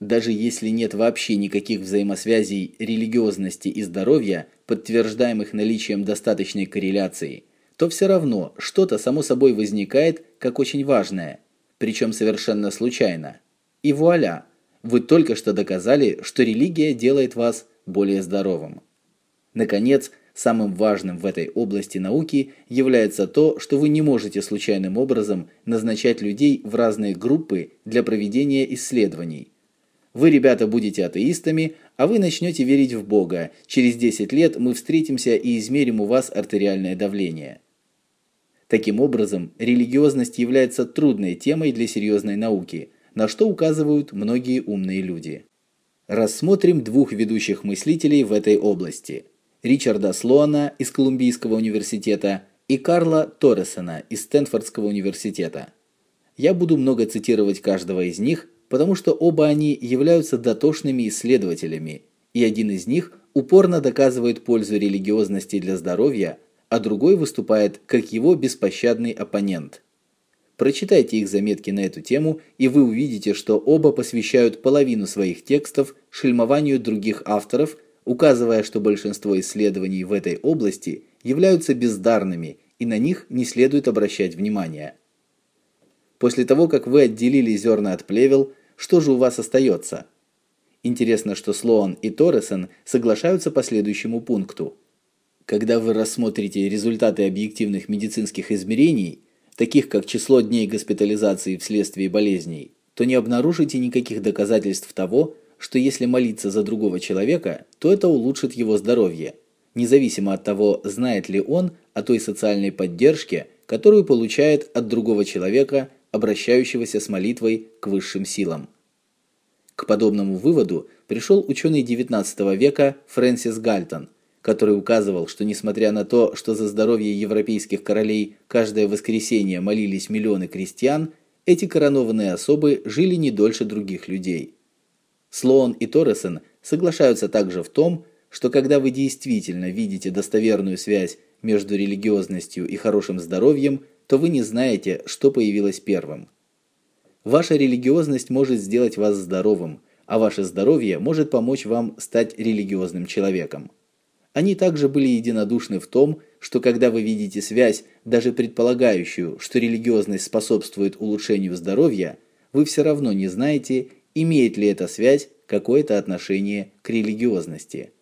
Даже если нет вообще никаких взаимосвязей религиозности и здоровья, подтверждаемых наличием достаточной корреляции, то все равно что-то само собой возникает как очень важное, причем совершенно случайно. И вуаля, вы только что доказали, что религия делает вас более здоровым. Наконец, самым важным в этой области науки является то, что вы не можете случайным образом назначать людей в разные группы для проведения исследований. Вы, ребята, будете атеистами, а вы начнете верить в Бога. Через 10 лет мы встретимся и измерим у вас артериальное давление. Таким образом, религиозность является трудной темой для серьезной науки, на что указывают многие умные люди. Рассмотрим двух ведущих мыслителей в этой области: Ричарда Слоана из Колумбийского университета и Карла Торресона из Стэнфордского университета. Я буду много цитировать каждого из них, потому что оба они являются дотошными исследователями, и один из них упорно доказывает пользу религиозности для здоровья, а другой выступает как его беспощадный оппонент. Прочитайте их заметки на эту тему, и вы увидите, что оба посвящают половину своих текстов шельмованию других авторов, указывая, что большинство исследований в этой области являются бездарными, и на них не следует обращать внимания. После того, как вы отделили зерна от плевел, что же у вас остается? Интересно, что Слоан и Торресон соглашаются по следующему пункту. Когда вы рассмотрите результаты объективных медицинских измерений, таких как число дней госпитализации вследствие болезней, то не обнаружите никаких доказательств того, что если молиться за другого человека, то это улучшит его здоровье, независимо от того, знает ли он о той социальной поддержке, которую получает от другого человека, обращающегося с молитвой к высшим силам. К подобному выводу пришел ученый XIX века Фрэнсис Гальтон – который указывал, что несмотря на то, что за здоровье европейских королей каждое воскресенье молились миллионы крестьян, эти коронованные особы жили не дольше других людей. Слоан и Торресон соглашаются также в том, что когда вы действительно видите достоверную связь между религиозностью и хорошим здоровьем, то вы не знаете, что появилось первым. Ваша религиозность может сделать вас здоровым, а ваше здоровье может помочь вам стать религиозным человеком. Они также были единодушны в том, что когда вы видите связь, даже предполагающую, что религиозность способствует улучшению здоровья, вы все равно не знаете, имеет ли эта связь какое-то отношение к религиозности.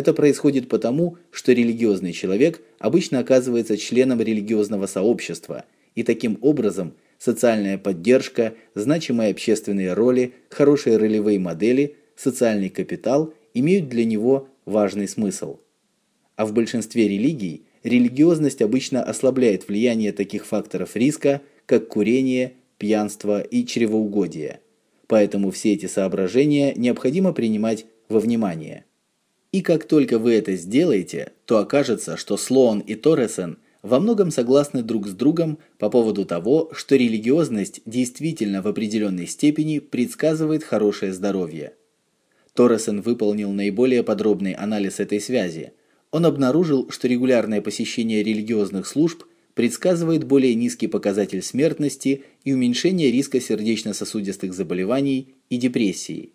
Это происходит потому, что религиозный человек обычно оказывается членом религиозного сообщества, и таким образом социальная поддержка, значимые общественные роли, хорошие ролевые модели, социальный капитал имеют для него важный смысл. А в большинстве религий религиозность обычно ослабляет влияние таких факторов риска, как курение, пьянство и чревоугодие. Поэтому все эти соображения необходимо принимать во внимание. И как только вы это сделаете, то окажется, что Слоан и Торресен во многом согласны друг с другом по поводу того, что религиозность действительно в определенной степени предсказывает хорошее здоровье. Торресен выполнил наиболее подробный анализ этой связи. Он обнаружил, что регулярное посещение религиозных служб предсказывает более низкий показатель смертности и уменьшение риска сердечно-сосудистых заболеваний и депрессии.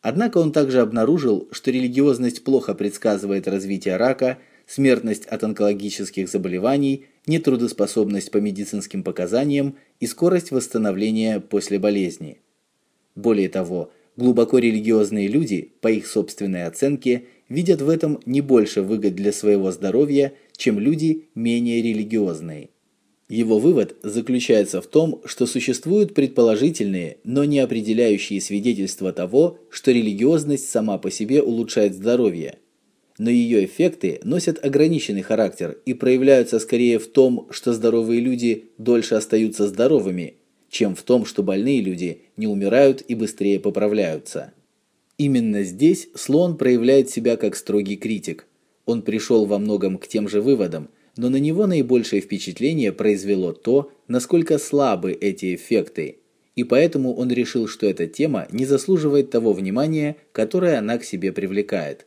Однако он также обнаружил, что религиозность плохо предсказывает развитие рака, смертность от онкологических заболеваний, нетрудоспособность по медицинским показаниям и скорость восстановления после болезни. Более того, глубоко религиозные люди, по их собственной оценке, видят в этом не больше выгод для своего здоровья, чем люди менее религиозные. Его вывод заключается в том, что существуют предположительные, но не определяющие свидетельства того, что религиозность сама по себе улучшает здоровье. Но ее эффекты носят ограниченный характер и проявляются скорее в том, что здоровые люди дольше остаются здоровыми, чем в том, что больные люди не умирают и быстрее поправляются. Именно здесь Слон проявляет себя как строгий критик. Он пришел во многом к тем же выводам, но на него наибольшее впечатление произвело то, насколько слабы эти эффекты, и поэтому он решил, что эта тема не заслуживает того внимания, которое она к себе привлекает.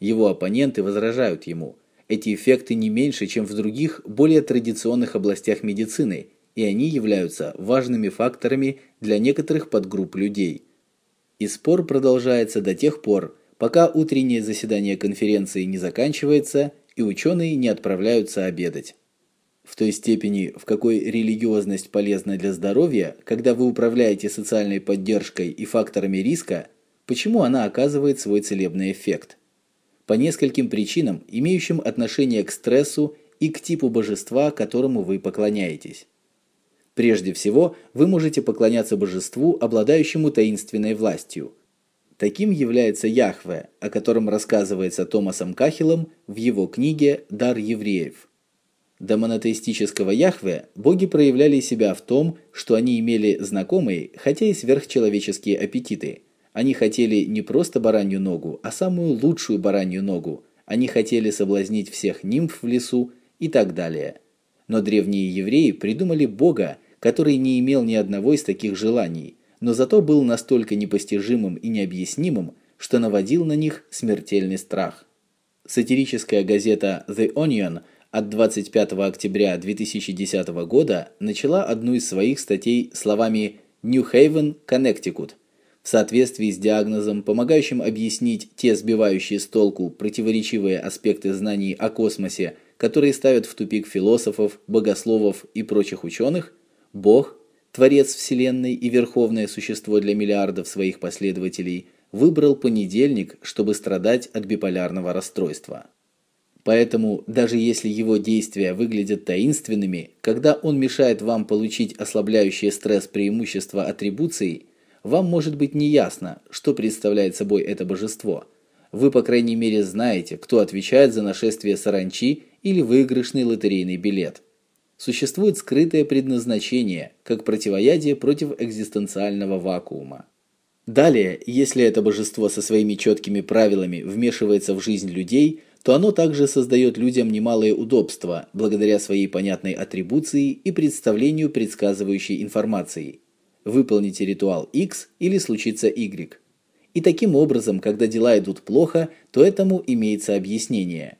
Его оппоненты возражают ему. Эти эффекты не меньше, чем в других, более традиционных областях медицины, и они являются важными факторами для некоторых подгрупп людей. И спор продолжается до тех пор, пока утреннее заседание конференции не заканчивается и ученые не отправляются обедать. В той степени, в какой религиозность полезна для здоровья, когда вы управляете социальной поддержкой и факторами риска, почему она оказывает свой целебный эффект? По нескольким причинам, имеющим отношение к стрессу и к типу божества, которому вы поклоняетесь. Прежде всего, вы можете поклоняться божеству, обладающему таинственной властью – Таким является Яхве, о котором рассказывается Томасом Кахилом в его книге «Дар евреев». До монотеистического Яхве боги проявляли себя в том, что они имели знакомые, хотя и сверхчеловеческие аппетиты. Они хотели не просто баранью ногу, а самую лучшую баранью ногу. Они хотели соблазнить всех нимф в лесу и так далее. Но древние евреи придумали бога, который не имел ни одного из таких желаний – но зато был настолько непостижимым и необъяснимым, что наводил на них смертельный страх. Сатирическая газета The Onion от 25 октября 2010 года начала одну из своих статей словами Haven, Connecticut. В соответствии с диагнозом, помогающим объяснить те сбивающие с толку противоречивые аспекты знаний о космосе, которые ставят в тупик философов, богословов и прочих ученых, Бог Творец Вселенной и верховное существо для миллиардов своих последователей, выбрал понедельник, чтобы страдать от биполярного расстройства. Поэтому, даже если его действия выглядят таинственными, когда он мешает вам получить ослабляющее стресс преимущества атрибуций, вам может быть неясно, что представляет собой это божество. Вы, по крайней мере, знаете, кто отвечает за нашествие саранчи или выигрышный лотерейный билет существует скрытое предназначение, как противоядие против экзистенциального вакуума. Далее, если это божество со своими четкими правилами вмешивается в жизнь людей, то оно также создает людям немалые удобства благодаря своей понятной атрибуции и представлению предсказывающей информации. Выполните ритуал X или случится Y. И таким образом, когда дела идут плохо, то этому имеется объяснение –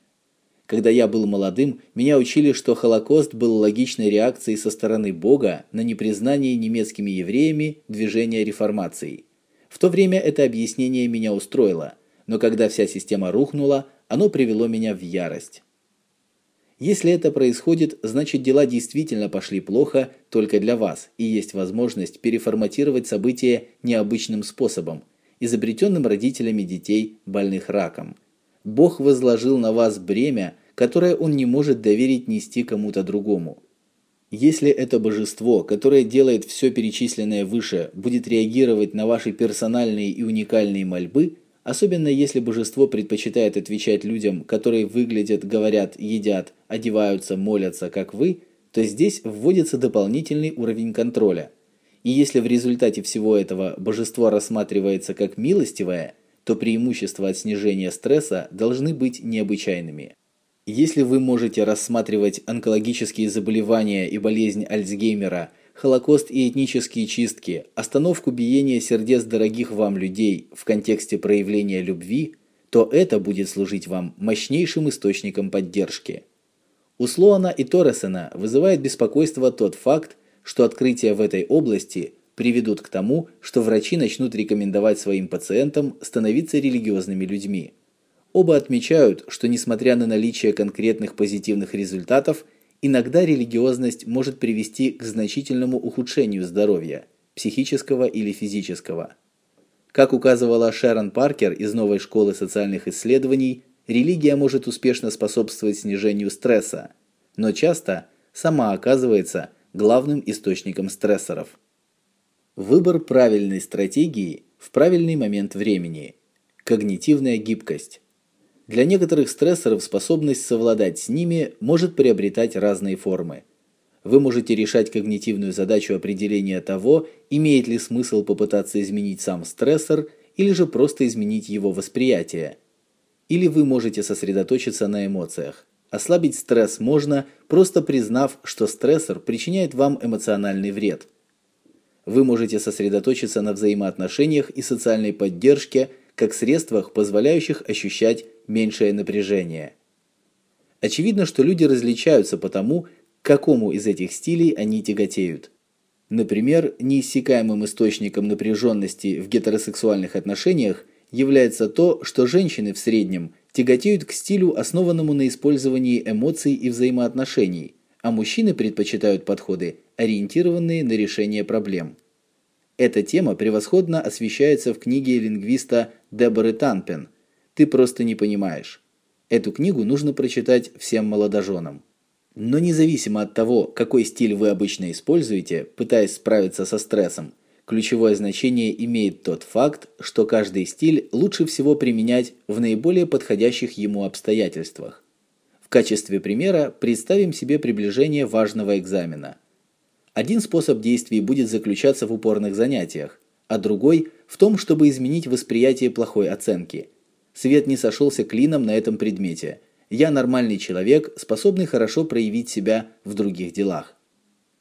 когда я был молодым, меня учили, что Холокост был логичной реакцией со стороны Бога на непризнание немецкими евреями движения реформации. В то время это объяснение меня устроило, но когда вся система рухнула, оно привело меня в ярость. Если это происходит, значит дела действительно пошли плохо только для вас, и есть возможность переформатировать события необычным способом, изобретенным родителями детей, больных раком. Бог возложил на вас бремя, которое он не может доверить нести кому-то другому. Если это божество, которое делает все перечисленное выше, будет реагировать на ваши персональные и уникальные мольбы, особенно если божество предпочитает отвечать людям, которые выглядят, говорят, едят, одеваются, молятся, как вы, то здесь вводится дополнительный уровень контроля. И если в результате всего этого божество рассматривается как милостивое, то преимущества от снижения стресса должны быть необычайными. Если вы можете рассматривать онкологические заболевания и болезнь Альцгеймера, Холокост и этнические чистки, остановку биения сердец дорогих вам людей в контексте проявления любви, то это будет служить вам мощнейшим источником поддержки. У Слоана и Торресена вызывает беспокойство тот факт, что открытия в этой области приведут к тому, что врачи начнут рекомендовать своим пациентам становиться религиозными людьми. Оба отмечают, что несмотря на наличие конкретных позитивных результатов, иногда религиозность может привести к значительному ухудшению здоровья, психического или физического. Как указывала Шерон Паркер из новой школы социальных исследований, религия может успешно способствовать снижению стресса, но часто сама оказывается главным источником стрессоров. Выбор правильной стратегии в правильный момент времени. Когнитивная гибкость. Для некоторых стрессоров способность совладать с ними может приобретать разные формы. Вы можете решать когнитивную задачу определения того, имеет ли смысл попытаться изменить сам стрессор или же просто изменить его восприятие. Или вы можете сосредоточиться на эмоциях. Ослабить стресс можно, просто признав, что стрессор причиняет вам эмоциональный вред. Вы можете сосредоточиться на взаимоотношениях и социальной поддержке как средствах, позволяющих ощущать меньшее напряжение. Очевидно, что люди различаются по тому, к какому из этих стилей они тяготеют. Например, неиссякаемым источником напряженности в гетеросексуальных отношениях является то, что женщины в среднем тяготеют к стилю, основанному на использовании эмоций и взаимоотношений, а мужчины предпочитают подходы, ориентированные на решение проблем. Эта тема превосходно освещается в книге лингвиста Деборы Танпен – ты просто не понимаешь. Эту книгу нужно прочитать всем молодоженам. Но независимо от того, какой стиль вы обычно используете, пытаясь справиться со стрессом, ключевое значение имеет тот факт, что каждый стиль лучше всего применять в наиболее подходящих ему обстоятельствах. В качестве примера представим себе приближение важного экзамена. Один способ действий будет заключаться в упорных занятиях, а другой в том, чтобы изменить восприятие плохой оценки – Свет не сошелся клином на этом предмете. Я нормальный человек, способный хорошо проявить себя в других делах.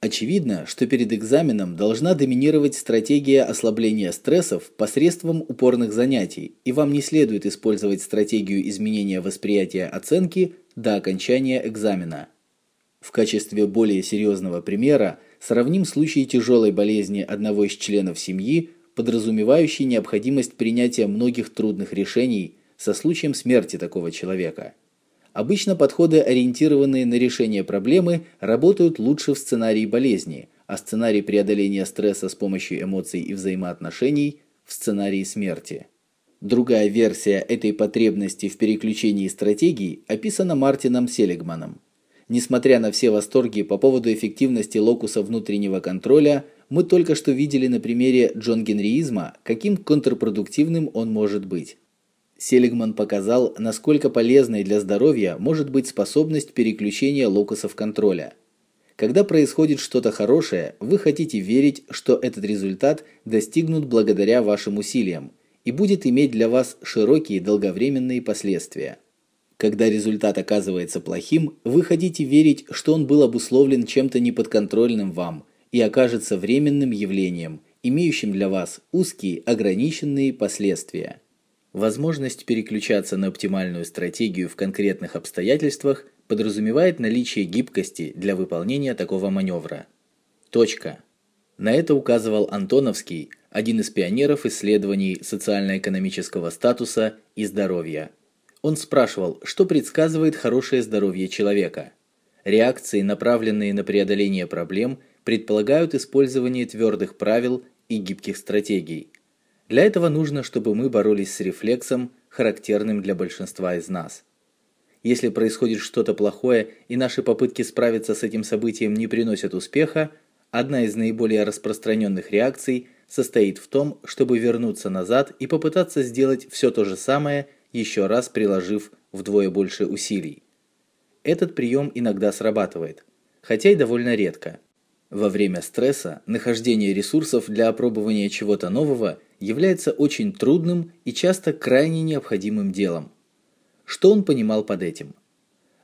Очевидно, что перед экзаменом должна доминировать стратегия ослабления стрессов посредством упорных занятий, и вам не следует использовать стратегию изменения восприятия оценки до окончания экзамена. В качестве более серьезного примера сравним случай тяжелой болезни одного из членов семьи, подразумевающей необходимость принятия многих трудных решений со случаем смерти такого человека. Обычно подходы, ориентированные на решение проблемы, работают лучше в сценарии болезни, а сценарий преодоления стресса с помощью эмоций и взаимоотношений в сценарии смерти. Другая версия этой потребности в переключении стратегий описана Мартином Селигманом. Несмотря на все восторги по поводу эффективности локуса внутреннего контроля, мы только что видели на примере джонгенриизма, каким контрпродуктивным он может быть. Селигман показал, насколько полезной для здоровья может быть способность переключения локусов контроля. Когда происходит что-то хорошее, вы хотите верить, что этот результат достигнут благодаря вашим усилиям и будет иметь для вас широкие долговременные последствия. Когда результат оказывается плохим, вы хотите верить, что он был обусловлен чем-то неподконтрольным вам и окажется временным явлением, имеющим для вас узкие ограниченные последствия. Возможность переключаться на оптимальную стратегию в конкретных обстоятельствах подразумевает наличие гибкости для выполнения такого маневра. Точка. На это указывал Антоновский, один из пионеров исследований социально-экономического статуса и здоровья. Он спрашивал, что предсказывает хорошее здоровье человека. Реакции, направленные на преодоление проблем, предполагают использование твердых правил и гибких стратегий. Для этого нужно, чтобы мы боролись с рефлексом, характерным для большинства из нас. Если происходит что-то плохое, и наши попытки справиться с этим событием не приносят успеха, одна из наиболее распространенных реакций состоит в том, чтобы вернуться назад и попытаться сделать все то же самое, еще раз приложив вдвое больше усилий. Этот прием иногда срабатывает, хотя и довольно редко. Во время стресса нахождение ресурсов для опробования чего-то нового является очень трудным и часто крайне необходимым делом. Что он понимал под этим?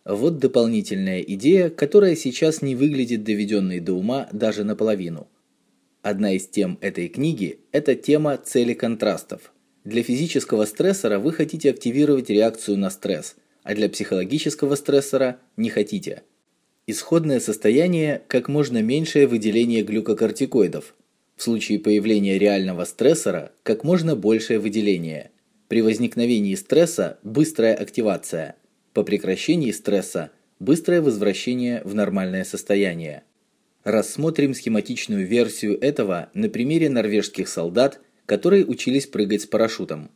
Вот дополнительная идея, которая сейчас не выглядит доведенной до ума даже наполовину. Одна из тем этой книги это тема цели контрастов. Для физического стрессора вы хотите активировать реакцию на стресс, а для психологического стрессора не хотите. Исходное состояние как можно меньшее выделение глюкокортикоидов. В случае появления реального стрессора как можно большее выделение. При возникновении стресса быстрая активация. По прекращении стресса быстрое возвращение в нормальное состояние. Рассмотрим схематичную версию этого на примере норвежских солдат, которые учились прыгать с парашютом.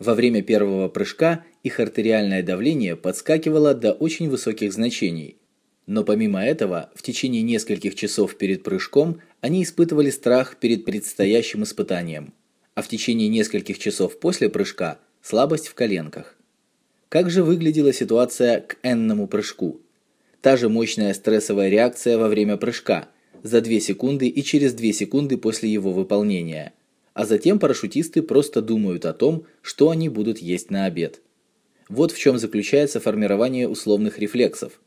Во время первого прыжка их артериальное давление подскакивало до очень высоких значений. Но помимо этого, в течение нескольких часов перед прыжком они испытывали страх перед предстоящим испытанием – а в течение нескольких часов после прыжка слабость в коленках. Как же выглядела ситуация к энному прыжку? Та же мощная стрессовая реакция во время прыжка, за 2 секунды и через 2 секунды после его выполнения. А затем парашютисты просто думают о том, что они будут есть на обед. Вот в чем заключается формирование условных рефлексов.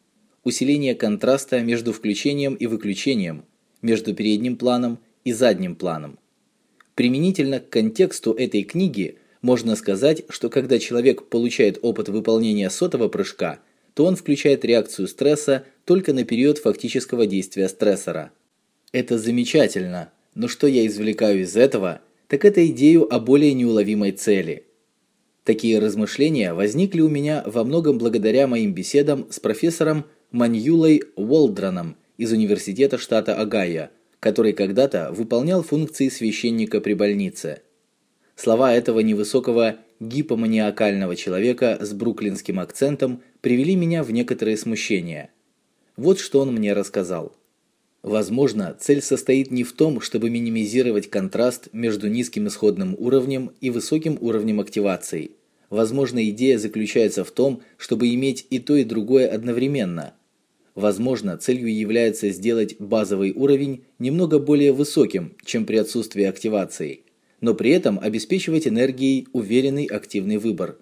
Усиление контраста между включением и выключением, между передним планом и задним планом. Применительно к контексту этой книги можно сказать, что когда человек получает опыт выполнения сотого прыжка, то он включает реакцию стресса только на период фактического действия стрессора. Это замечательно, но что я извлекаю из этого, так это идею о более неуловимой цели. Такие размышления возникли у меня во многом благодаря моим беседам с профессором Маньюлой Уолдраном из университета штата Огайо, который когда-то выполнял функции священника при больнице. Слова этого невысокого гипоманиакального человека с бруклинским акцентом привели меня в некоторое смущение. Вот что он мне рассказал. Возможно, цель состоит не в том, чтобы минимизировать контраст между низким исходным уровнем и высоким уровнем активации. Возможно, идея заключается в том, чтобы иметь и то, и другое одновременно – Возможно, целью является сделать базовый уровень немного более высоким, чем при отсутствии активации, но при этом обеспечивать энергией уверенный активный выбор.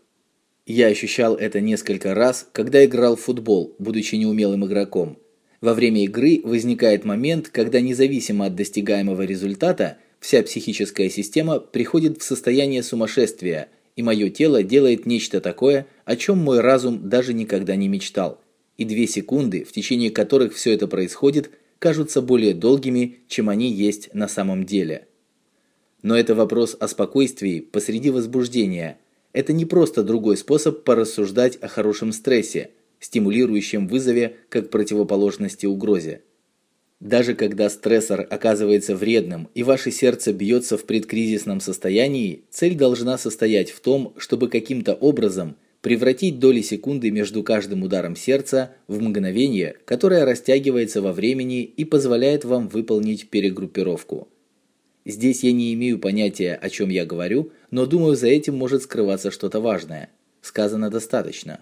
Я ощущал это несколько раз, когда играл в футбол, будучи неумелым игроком. Во время игры возникает момент, когда независимо от достигаемого результата, вся психическая система приходит в состояние сумасшествия, и мое тело делает нечто такое, о чем мой разум даже никогда не мечтал и две секунды, в течение которых все это происходит, кажутся более долгими, чем они есть на самом деле. Но это вопрос о спокойствии посреди возбуждения. Это не просто другой способ порассуждать о хорошем стрессе, стимулирующем вызове как противоположности угрозе. Даже когда стрессор оказывается вредным и ваше сердце бьется в предкризисном состоянии, цель должна состоять в том, чтобы каким-то образом – превратить доли секунды между каждым ударом сердца в мгновение, которое растягивается во времени и позволяет вам выполнить перегруппировку. Здесь я не имею понятия, о чем я говорю, но думаю, за этим может скрываться что-то важное. Сказано достаточно.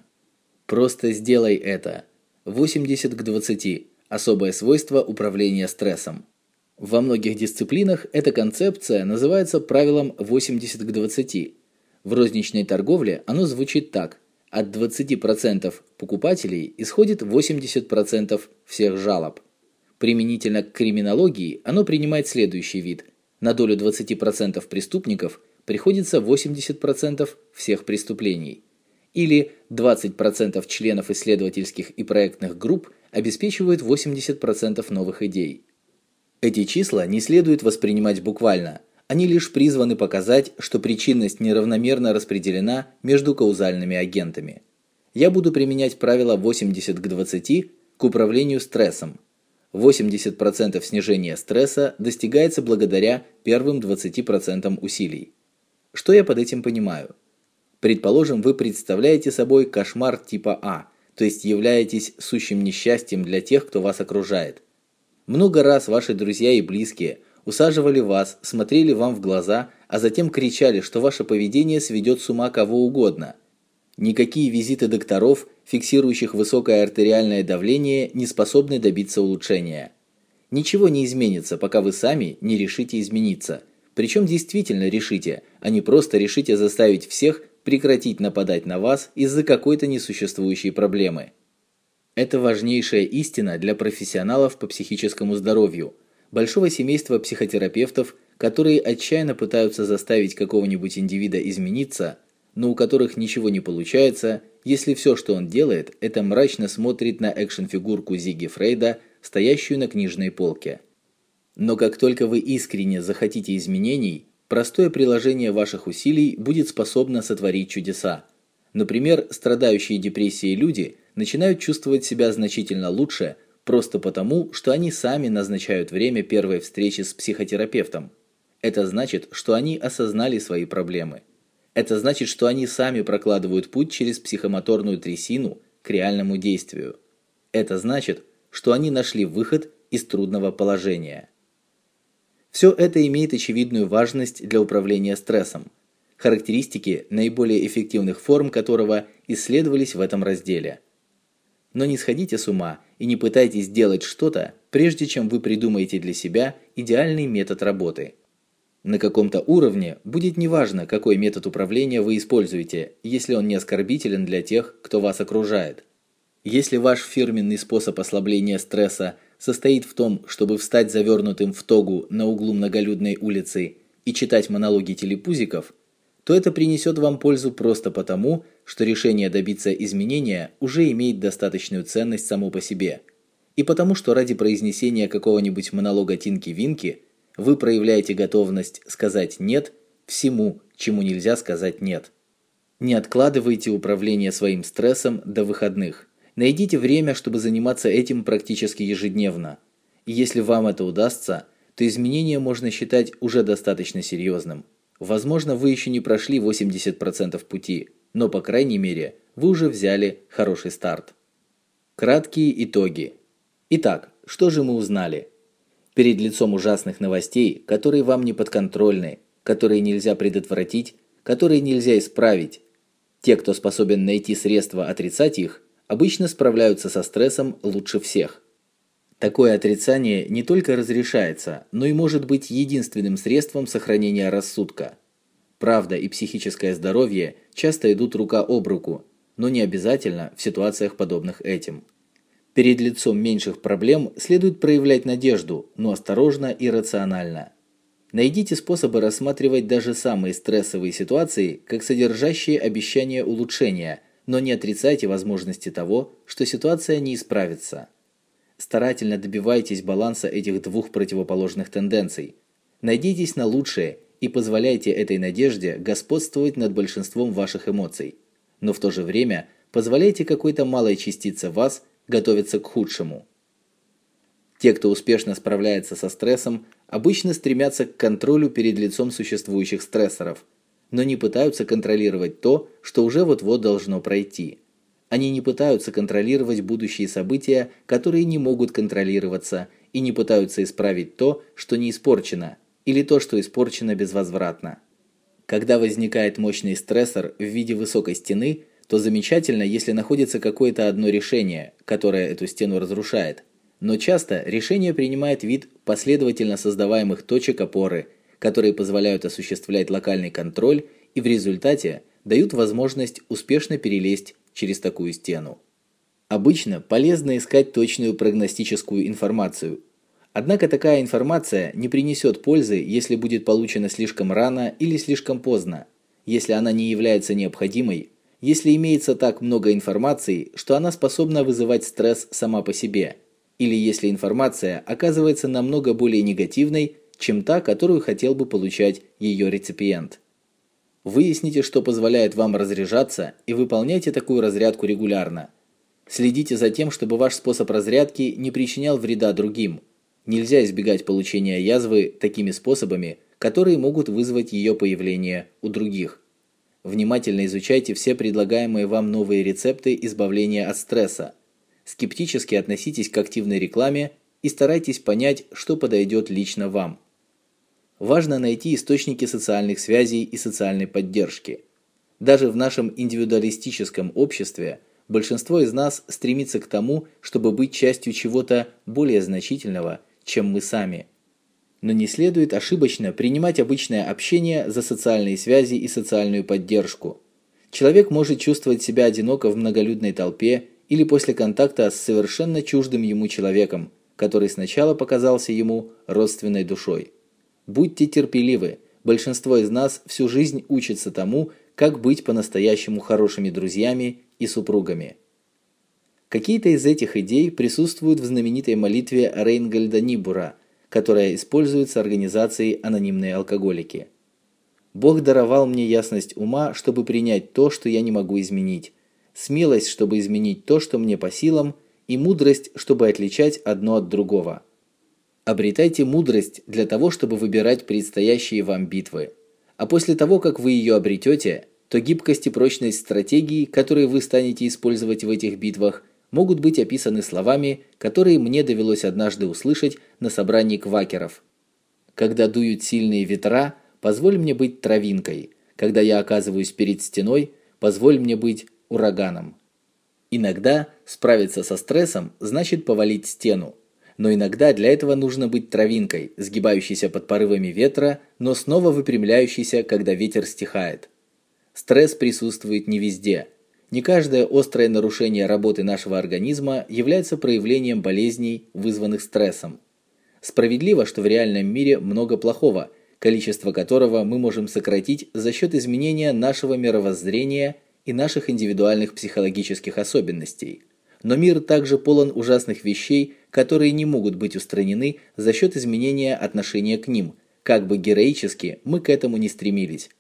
Просто сделай это. 80 к 20. Особое свойство управления стрессом. Во многих дисциплинах эта концепция называется правилом 80 к 20. В розничной торговле оно звучит так: от 20% покупателей исходит 80% всех жалоб. Применительно к криминологии оно принимает следующий вид: на долю 20% преступников приходится 80% всех преступлений. Или 20% членов исследовательских и проектных групп обеспечивают 80% новых идей. Эти числа не следует воспринимать буквально. Они лишь призваны показать, что причинность неравномерно распределена между каузальными агентами. я буду применять правило 80 к 20 к управлению стрессом. 80% снижения стресса достигается благодаря первым 20% усилий. Что я под этим понимаю? Предположим, вы представляете собой кошмар типа А, то есть являетесь сущим несчастьем для тех, кто вас окружает. Много раз ваши друзья и близкие усаживали вас, смотрели вам в глаза, а затем кричали, что ваше поведение сведет с ума кого угодно. Никакие визиты докторов, фиксирующих высокое артериальное давление, не способны добиться улучшения. Ничего не изменится, пока вы сами не решите измениться. Причем действительно решите, а не просто решите заставить всех прекратить нападать на вас из-за какой-то несуществующей проблемы. Это важнейшая истина для профессионалов по психическому здоровью, большого семейства психотерапевтов, которые отчаянно пытаются заставить какого-нибудь индивида измениться, но у которых ничего не получается, если все, что он делает, это мрачно смотрит на экшн-фигурку Зиги Фрейда, стоящую на книжной полке. Но как только вы искренне захотите изменений, Простое приложение ваших усилий будет способно сотворить чудеса. Например, страдающие депрессией люди начинают чувствовать себя значительно лучше просто потому, что они сами назначают время первой встречи с психотерапевтом. Это значит, что они осознали свои проблемы. Это значит, что они сами прокладывают путь через психомоторную трясину к реальному действию. Это значит, что они нашли выход из трудного положения. Все это имеет очевидную важность для управления стрессом, характеристики наиболее эффективных форм которого исследовались в этом разделе. Но не сходите с ума и не пытайтесь делать что-то, прежде чем вы придумаете для себя идеальный метод работы. На каком-то уровне будет неважно, какой метод управления вы используете, если он не оскорбителен для тех, кто вас окружает. Если ваш фирменный способ ослабления стресса состоит в том, чтобы встать завернутым в тогу на углу многолюдной улицы и читать монологи телепузиков, то это принесет вам пользу просто потому, что решение добиться изменения уже имеет достаточную ценность само по себе, и потому что ради произнесения какого-нибудь монолога Тинки-Винки вы проявляете готовность сказать «нет» всему, чему нельзя сказать «нет». Не откладывайте управление своим стрессом до выходных – Найдите время, чтобы заниматься этим практически ежедневно. И если вам это удастся, то изменение можно считать уже достаточно серьезным. Возможно, вы еще не прошли 80% пути, но по крайней мере, вы уже взяли хороший старт. Краткие итоги. Итак, что же мы узнали? Перед лицом ужасных новостей, которые вам не подконтрольны, которые нельзя предотвратить, которые нельзя исправить, те, кто способен найти средства отрицать их, обычно справляются со стрессом лучше всех. Такое отрицание не только разрешается, но и может быть единственным средством сохранения рассудка. Правда и психическое здоровье часто идут рука об руку, но не обязательно в ситуациях подобных этим. Перед лицом меньших проблем следует проявлять надежду, но осторожно и рационально. Найдите способы рассматривать даже самые стрессовые ситуации как содержащие обещание улучшения – но не отрицайте возможности того, что ситуация не исправится. Старательно добивайтесь баланса этих двух противоположных тенденций. Надейтесь на лучшее и позволяйте этой надежде господствовать над большинством ваших эмоций. Но в то же время позволяйте какой-то малой частице вас готовиться к худшему. Те, кто успешно справляется со стрессом, обычно стремятся к контролю перед лицом существующих стрессоров – но не пытаются контролировать то, что уже вот-вот должно пройти. Они не пытаются контролировать будущие события, которые не могут контролироваться, и не пытаются исправить то, что не испорчено, или то, что испорчено безвозвратно. Когда возникает мощный стрессор в виде высокой стены, то замечательно, если находится какое-то одно решение, которое эту стену разрушает. Но часто решение принимает вид последовательно создаваемых точек опоры, которые позволяют осуществлять локальный контроль и в результате дают возможность успешно перелезть через такую стену. Обычно полезно искать точную прогностическую информацию. Однако такая информация не принесет пользы, если будет получена слишком рано или слишком поздно, если она не является необходимой, если имеется так много информации, что она способна вызывать стресс сама по себе, или если информация оказывается намного более негативной, чем та, которую хотел бы получать ее реципиент. Выясните, что позволяет вам разряжаться, и выполняйте такую разрядку регулярно. Следите за тем, чтобы ваш способ разрядки не причинял вреда другим. Нельзя избегать получения язвы такими способами, которые могут вызвать ее появление у других. Внимательно изучайте все предлагаемые вам новые рецепты избавления от стресса. Скептически относитесь к активной рекламе и старайтесь понять, что подойдет лично вам. Важно найти источники социальных связей и социальной поддержки. Даже в нашем индивидуалистическом обществе большинство из нас стремится к тому, чтобы быть частью чего-то более значительного, чем мы сами. Но не следует ошибочно принимать обычное общение за социальные связи и социальную поддержку. Человек может чувствовать себя одиноко в многолюдной толпе или после контакта с совершенно чуждым ему человеком, который сначала показался ему родственной душой. Будьте терпеливы. Большинство из нас всю жизнь учится тому, как быть по-настоящему хорошими друзьями и супругами. Какие-то из этих идей присутствуют в знаменитой молитве Рейнгольда Нибура, которая используется организацией Анонимные алкоголики. Бог даровал мне ясность ума, чтобы принять то, что я не могу изменить, смелость, чтобы изменить то, что мне по силам, и мудрость, чтобы отличать одно от другого. Обретайте мудрость для того, чтобы выбирать предстоящие вам битвы. А после того, как вы ее обретете, то гибкость и прочность стратегии, которые вы станете использовать в этих битвах, могут быть описаны словами, которые мне довелось однажды услышать на собрании квакеров. Когда дуют сильные ветра, позволь мне быть травинкой. Когда я оказываюсь перед стеной, позволь мне быть ураганом. Иногда справиться со стрессом значит повалить стену, но иногда для этого нужно быть травинкой, сгибающейся под порывами ветра, но снова выпрямляющейся, когда ветер стихает. Стресс присутствует не везде. Не каждое острое нарушение работы нашего организма является проявлением болезней, вызванных стрессом. Справедливо, что в реальном мире много плохого, количество которого мы можем сократить за счет изменения нашего мировоззрения и наших индивидуальных психологических особенностей – но мир также полон ужасных вещей, которые не могут быть устранены за счет изменения отношения к ним, как бы героически мы к этому не стремились.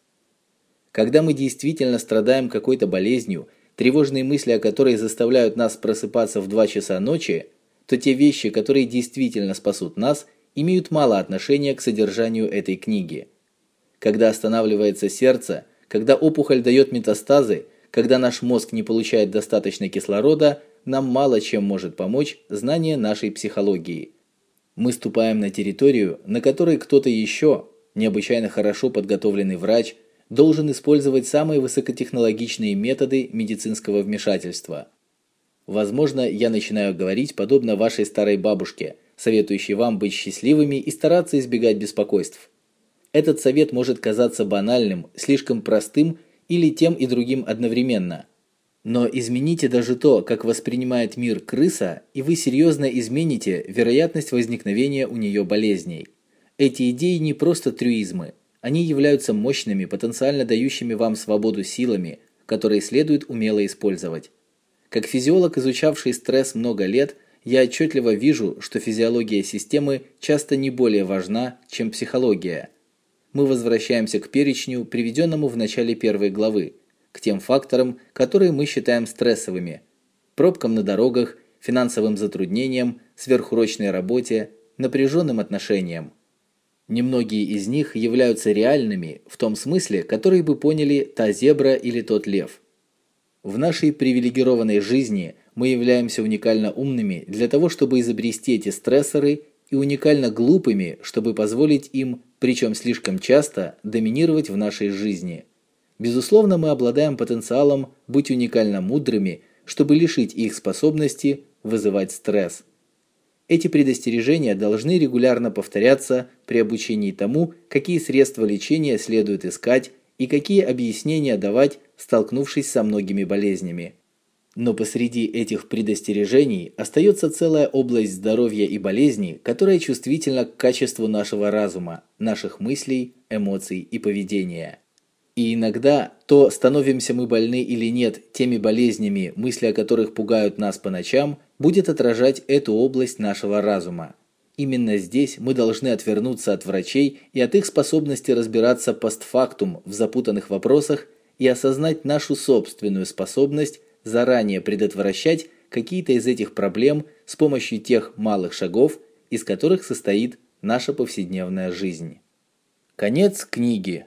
Когда мы действительно страдаем какой-то болезнью, тревожные мысли о которой заставляют нас просыпаться в 2 часа ночи, то те вещи, которые действительно спасут нас, имеют мало отношения к содержанию этой книги. Когда останавливается сердце, когда опухоль дает метастазы, когда наш мозг не получает достаточно кислорода – нам мало чем может помочь знание нашей психологии. Мы ступаем на территорию, на которой кто-то еще, необычайно хорошо подготовленный врач, должен использовать самые высокотехнологичные методы медицинского вмешательства. Возможно, я начинаю говорить подобно вашей старой бабушке, советующей вам быть счастливыми и стараться избегать беспокойств. Этот совет может казаться банальным, слишком простым или тем и другим одновременно – но измените даже то, как воспринимает мир крыса, и вы серьезно измените вероятность возникновения у нее болезней. Эти идеи не просто трюизмы, они являются мощными, потенциально дающими вам свободу силами, которые следует умело использовать. Как физиолог, изучавший стресс много лет, я отчетливо вижу, что физиология системы часто не более важна, чем психология. Мы возвращаемся к перечню, приведенному в начале первой главы – к тем факторам, которые мы считаем стрессовыми: пробкам на дорогах, финансовым затруднениям, сверхурочной работе, напряженным отношениям. Немногие из них являются реальными в том смысле, который бы поняли та зебра или тот лев. В нашей привилегированной жизни мы являемся уникально умными для того, чтобы изобрести эти стрессоры и уникально глупыми, чтобы позволить им, причем слишком часто, доминировать в нашей жизни. Безусловно, мы обладаем потенциалом быть уникально мудрыми, чтобы лишить их способности вызывать стресс. Эти предостережения должны регулярно повторяться при обучении тому, какие средства лечения следует искать и какие объяснения давать, столкнувшись со многими болезнями. Но посреди этих предостережений остается целая область здоровья и болезней, которая чувствительна к качеству нашего разума, наших мыслей, эмоций и поведения. И иногда то становимся мы больны или нет теми болезнями, мысли о которых пугают нас по ночам, будет отражать эту область нашего разума. Именно здесь мы должны отвернуться от врачей и от их способности разбираться постфактум в запутанных вопросах и осознать нашу собственную способность заранее предотвращать какие-то из этих проблем с помощью тех малых шагов, из которых состоит наша повседневная жизнь. Конец книги.